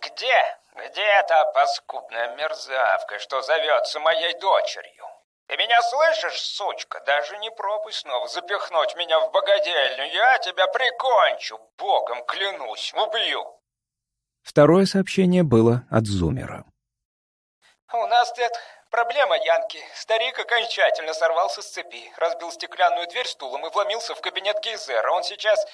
«Где? Где эта паскудная мерзавка, что зовется моей дочерью? Ты меня слышишь, сучка? Даже не пробуй снова запихнуть меня в богадельню. Я тебя прикончу, богом клянусь, убью!» Второе сообщение было от Зумера. «У нас тут проблема, Янки. Старик окончательно сорвался с цепи, разбил стеклянную дверь стулом и вломился в кабинет Гейзера. Он сейчас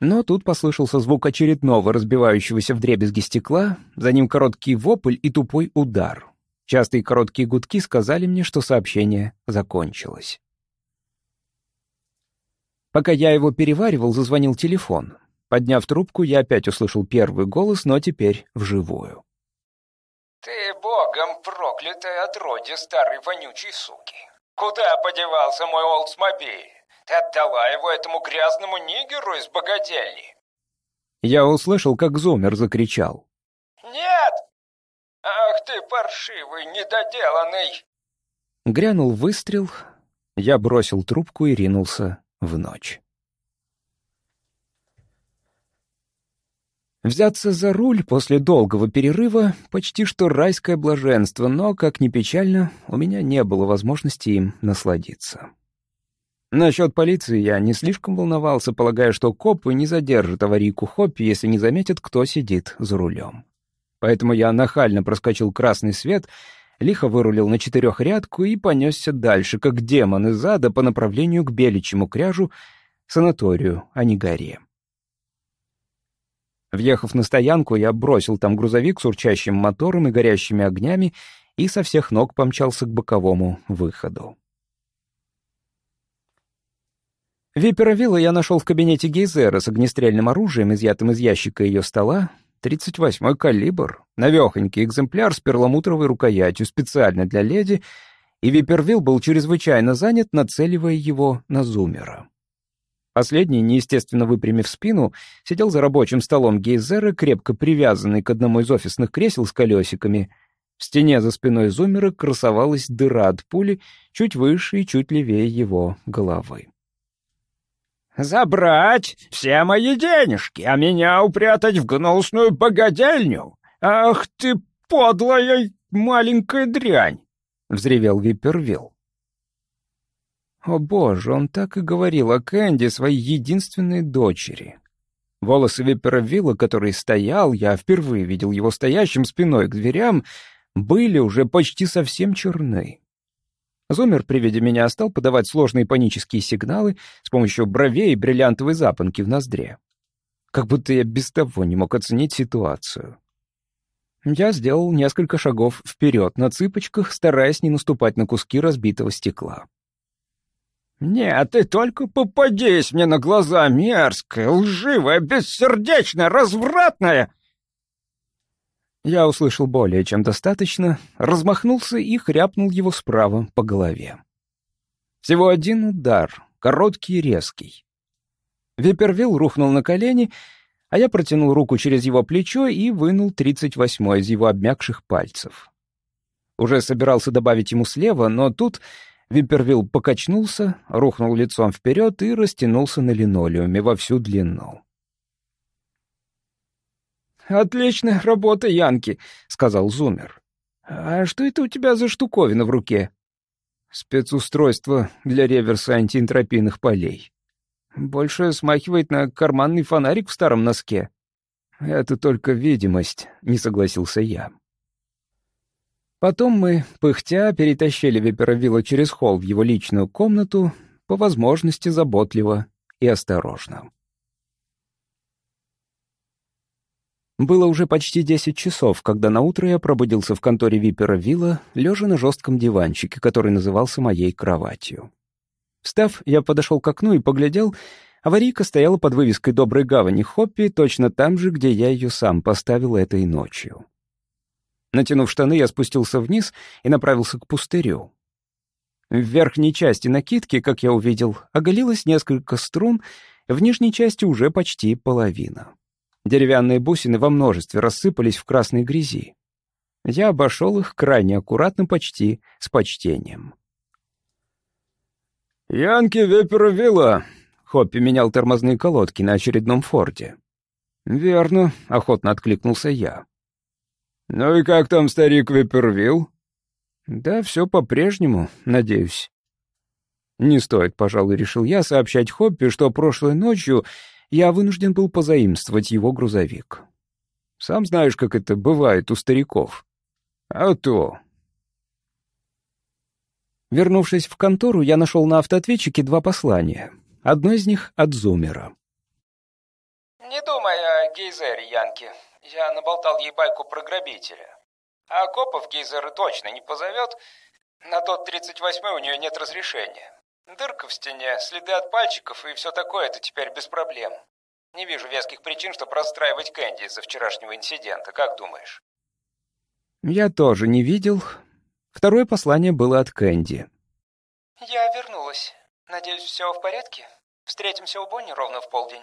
но тут послышался звук очередного разбивающегося вдребезги стекла, за ним короткий вопль и тупой удар. Частые короткие гудки сказали мне, что сообщение закончилось. Пока я его переваривал, зазвонил телефон. Подняв трубку, я опять услышал первый голос, но теперь вживую. «Ты богом проклятая отродье старой вонючей суки! Куда подевался мой Олдсмобиль? Ты отдала его этому грязному нигеру из богадельни?» Я услышал, как Зумер закричал. «Нет! Ах ты, паршивый, недоделанный!» Грянул выстрел, я бросил трубку и ринулся в ночь. Взяться за руль после долгого перерыва — почти что райское блаженство, но, как ни печально, у меня не было возможности им насладиться. Насчет полиции я не слишком волновался, полагая, что копы не задержат аварийку Хоппи, если не заметят, кто сидит за рулем. Поэтому я нахально проскочил красный свет, лихо вырулил на четырехрядку и понесся дальше, как демон из ада по направлению к беличьему кряжу, санаторию, а не горе. Въехав на стоянку, я бросил там грузовик с урчащим мотором и горящими огнями и со всех ног помчался к боковому выходу. Випера Вилла я нашел в кабинете Гейзера с огнестрельным оружием, изъятым из ящика ее стола, 38-й калибр, навехонький экземпляр с перламутровой рукоятью специально для леди, и Випервилл был чрезвычайно занят, нацеливая его на зумера. Последний, неестественно выпрямив спину, сидел за рабочим столом Гейзера, крепко привязанный к одному из офисных кресел с колесиками. В стене за спиной зумера красовалась дыра от пули чуть выше и чуть левее его головы. «Забрать все мои денежки, а меня упрятать в гнусную богадельню? Ах ты, подлая маленькая дрянь!» — взревел Випервилл. О боже, он так и говорил о Кэнди, своей единственной дочери. Волосы Випервилла, который стоял, я впервые видел его стоящим спиной к дверям, были уже почти совсем черны. Зумер при виде меня стал подавать сложные панические сигналы с помощью бровей и бриллиантовой запонки в ноздре. Как будто я без того не мог оценить ситуацию. Я сделал несколько шагов вперед на цыпочках, стараясь не наступать на куски разбитого стекла. «Нет, ты только попадись мне на глаза, мерзкая, лживая, бессердечная, развратная!» Я услышал более чем достаточно, размахнулся и хряпнул его справа по голове. Всего один удар, короткий и резкий. Випервилл рухнул на колени, а я протянул руку через его плечо и вынул тридцать восьмой из его обмякших пальцев. Уже собирался добавить ему слева, но тут Випервилл покачнулся, рухнул лицом вперед и растянулся на линолеуме во всю длину. «Отличная работа, Янки», — сказал Зумер. «А что это у тебя за штуковина в руке?» «Спецустройство для реверса антиэнтропийных полей. Больше смахивает на карманный фонарик в старом носке». «Это только видимость», — не согласился я. Потом мы, пыхтя, перетащили Виперовилла через холл в его личную комнату, по возможности заботливо и осторожно. Было уже почти десять часов, когда наутро я пробудился в конторе Випера Вилла, лежа на жестком диванчике, который назывался моей кроватью. Встав, я подошел к окну и поглядел. Аварийка стояла под вывеской «Доброй гавани Хоппи», точно там же, где я ее сам поставил этой ночью. Натянув штаны, я спустился вниз и направился к пустырю. В верхней части накидки, как я увидел, оголилось несколько струн, в нижней части уже почти половина. Деревянные бусины во множестве рассыпались в красной грязи. Я обошел их крайне аккуратно, почти с почтением. «Янки Вепера Хоппи менял тормозные колодки на очередном форте. «Верно», — охотно откликнулся я. «Ну и как там старик Випервилл?» «Да все по-прежнему, надеюсь». Не стоит, пожалуй, решил я сообщать Хоппи, что прошлой ночью я вынужден был позаимствовать его грузовик. Сам знаешь, как это бывает у стариков. А то. Вернувшись в контору, я нашел на автоответчике два послания. Одно из них от Зумера. «Не думай о Гейзере, Янки. Я наболтал ей байку про грабителя. А копов Гейзера точно не позовет. На тот 38-й у нее нет разрешения. Дырка в стене, следы от пальчиков и все такое, это теперь без проблем. Не вижу веских причин, чтобы расстраивать Кэнди из-за вчерашнего инцидента, как думаешь? Я тоже не видел. Второе послание было от Кэнди. Я вернулась. Надеюсь, все в порядке? Встретимся у Бонни ровно в полдень.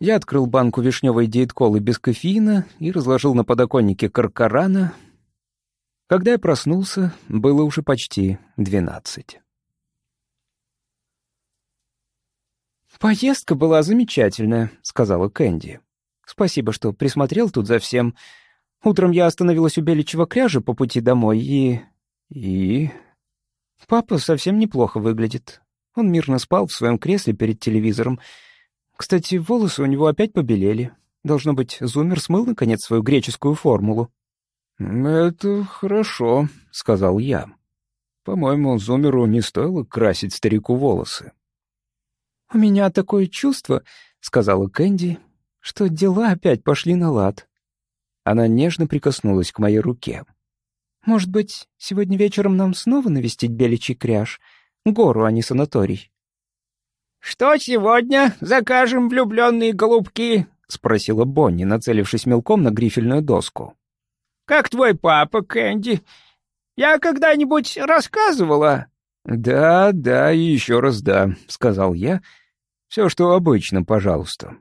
Я открыл банку вишневой диет-колы без кофеина и разложил на подоконнике каркарана. Когда я проснулся, было уже почти двенадцать. «Поездка была замечательная», — сказала Кэнди. «Спасибо, что присмотрел тут за всем. Утром я остановилась у Беличьего кряжа по пути домой и... и... Папа совсем неплохо выглядит. Он мирно спал в своем кресле перед телевизором. Кстати, волосы у него опять побелели. Должно быть, Зумер смыл, наконец, свою греческую формулу». «Это хорошо», — сказал я. По-моему, Зумеру не стоило красить старику волосы. «У меня такое чувство», — сказала Кэнди, — «что дела опять пошли на лад». Она нежно прикоснулась к моей руке. «Может быть, сегодня вечером нам снова навестить беличий кряж? Гору, а не санаторий?» «Что сегодня закажем, влюбленные голубки?» — спросила Бонни, нацелившись мелком на грифельную доску. «Как твой папа, Кэнди? Я когда-нибудь рассказывала?» «Да, да и еще раз да», — сказал я. «Все, что обычно, пожалуйста».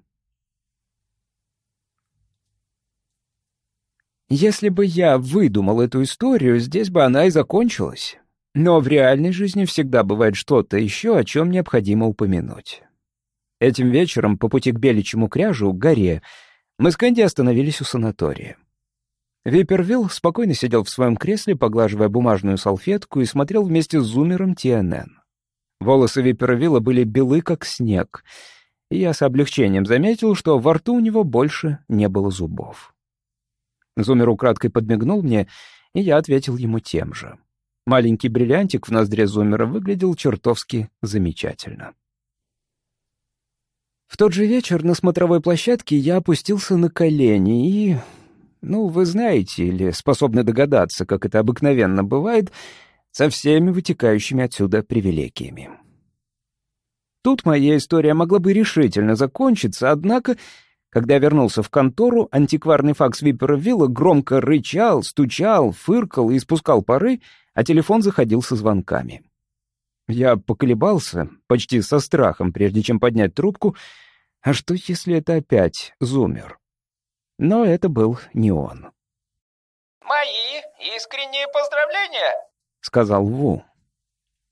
Если бы я выдумал эту историю, здесь бы она и закончилась. Но в реальной жизни всегда бывает что-то еще, о чем необходимо упомянуть. Этим вечером по пути к Беличьему кряжу, горе, мы с Кэнди остановились у санатория. Випервилл спокойно сидел в своем кресле, поглаживая бумажную салфетку, и смотрел вместе с зумером ТНН. Волосы Випервилла были белы, как снег, и я с облегчением заметил, что во рту у него больше не было зубов. Зумер украдкой подмигнул мне, и я ответил ему тем же. Маленький бриллиантик в ноздре Зумера выглядел чертовски замечательно. В тот же вечер на смотровой площадке я опустился на колени и ну, вы знаете или способны догадаться, как это обыкновенно бывает, со всеми вытекающими отсюда привилегиями. Тут моя история могла бы решительно закончиться, однако, когда я вернулся в контору, антикварный факс Вилла громко рычал, стучал, фыркал и испускал пары, а телефон заходил со звонками. Я поколебался, почти со страхом, прежде чем поднять трубку, а что, если это опять зумер? Но это был не он. «Мои искренние поздравления!» — сказал Ву.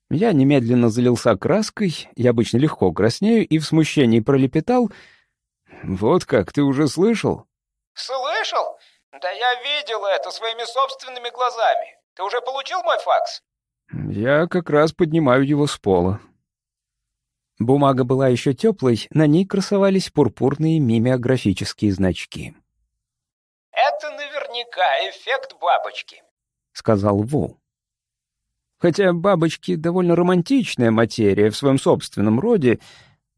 Я немедленно залился краской, я обычно легко краснею, и в смущении пролепетал. «Вот как, ты уже слышал?» «Слышал? Да я видел это своими собственными глазами. Ты уже получил мой факс?» «Я как раз поднимаю его с пола». Бумага была еще теплой, на ней красовались пурпурные мимеографические значки. Это наверняка эффект бабочки», — сказал Ву. Хотя бабочки — довольно романтичная материя в своем собственном роде,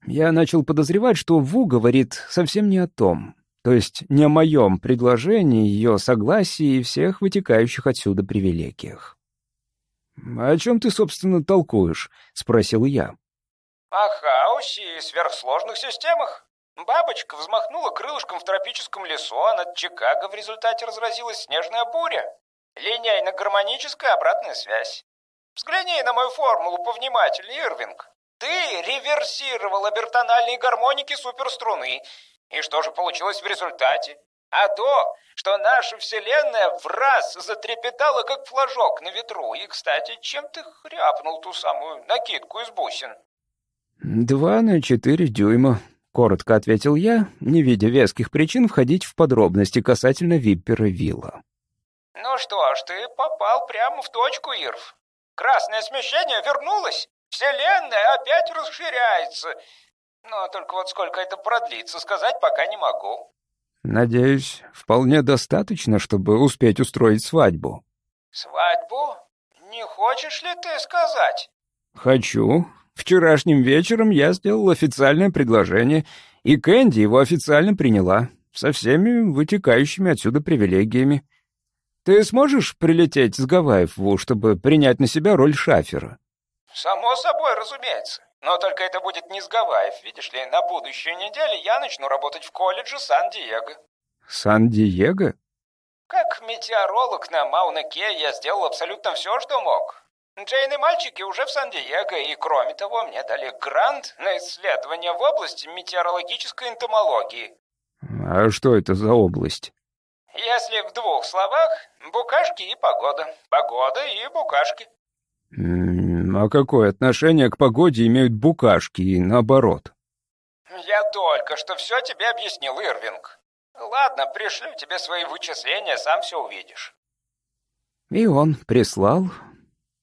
я начал подозревать, что Ву говорит совсем не о том, то есть не о моем предложении, ее согласии и всех вытекающих отсюда привилегиях. «О чем ты, собственно, толкуешь?» — спросил я. «О хаосе и сверхсложных системах. Бабочка взмахнула крылышком в тропическом лесу, а над Чикаго в результате разразилась снежная буря. Линейно-гармоническая обратная связь. Взгляни на мою формулу повнимательнее, Ирвинг. Ты реверсировал обертональные гармоники суперструны. И что же получилось в результате? А то, что наша Вселенная в раз затрепетала, как флажок на ветру. И, кстати, чем ты хряпнул ту самую накидку из бусин? «Два на четыре дюйма», Коротко ответил я, не видя веских причин входить в подробности касательно Виппера Вилла. «Ну что ж, ты попал прямо в точку, Ирв. Красное смещение вернулось. Вселенная опять расширяется. Но только вот сколько это продлится, сказать пока не могу». «Надеюсь, вполне достаточно, чтобы успеть устроить свадьбу». «Свадьбу? Не хочешь ли ты сказать?» «Хочу, Вчерашним вечером я сделал официальное предложение, и Кэнди его официально приняла, со всеми вытекающими отсюда привилегиями. Ты сможешь прилететь с Гавайев, Ву, чтобы принять на себя роль шафера? Само собой, разумеется. Но только это будет не с Гавайев. Видишь ли, на будущей неделе я начну работать в колледже Сан-Диего. Сан-Диего? Как метеоролог на Мауна-Ке я сделал абсолютно все, что мог. Джейн и мальчики уже в Сан-Диего, и кроме того, мне дали грант на исследование в области метеорологической энтомологии. А что это за область? Если в двух словах, букашки и погода. Погода и букашки. А какое отношение к погоде имеют букашки и наоборот? Я только что все тебе объяснил, Ирвинг. Ладно, пришлю тебе свои вычисления, сам все увидишь. И он прислал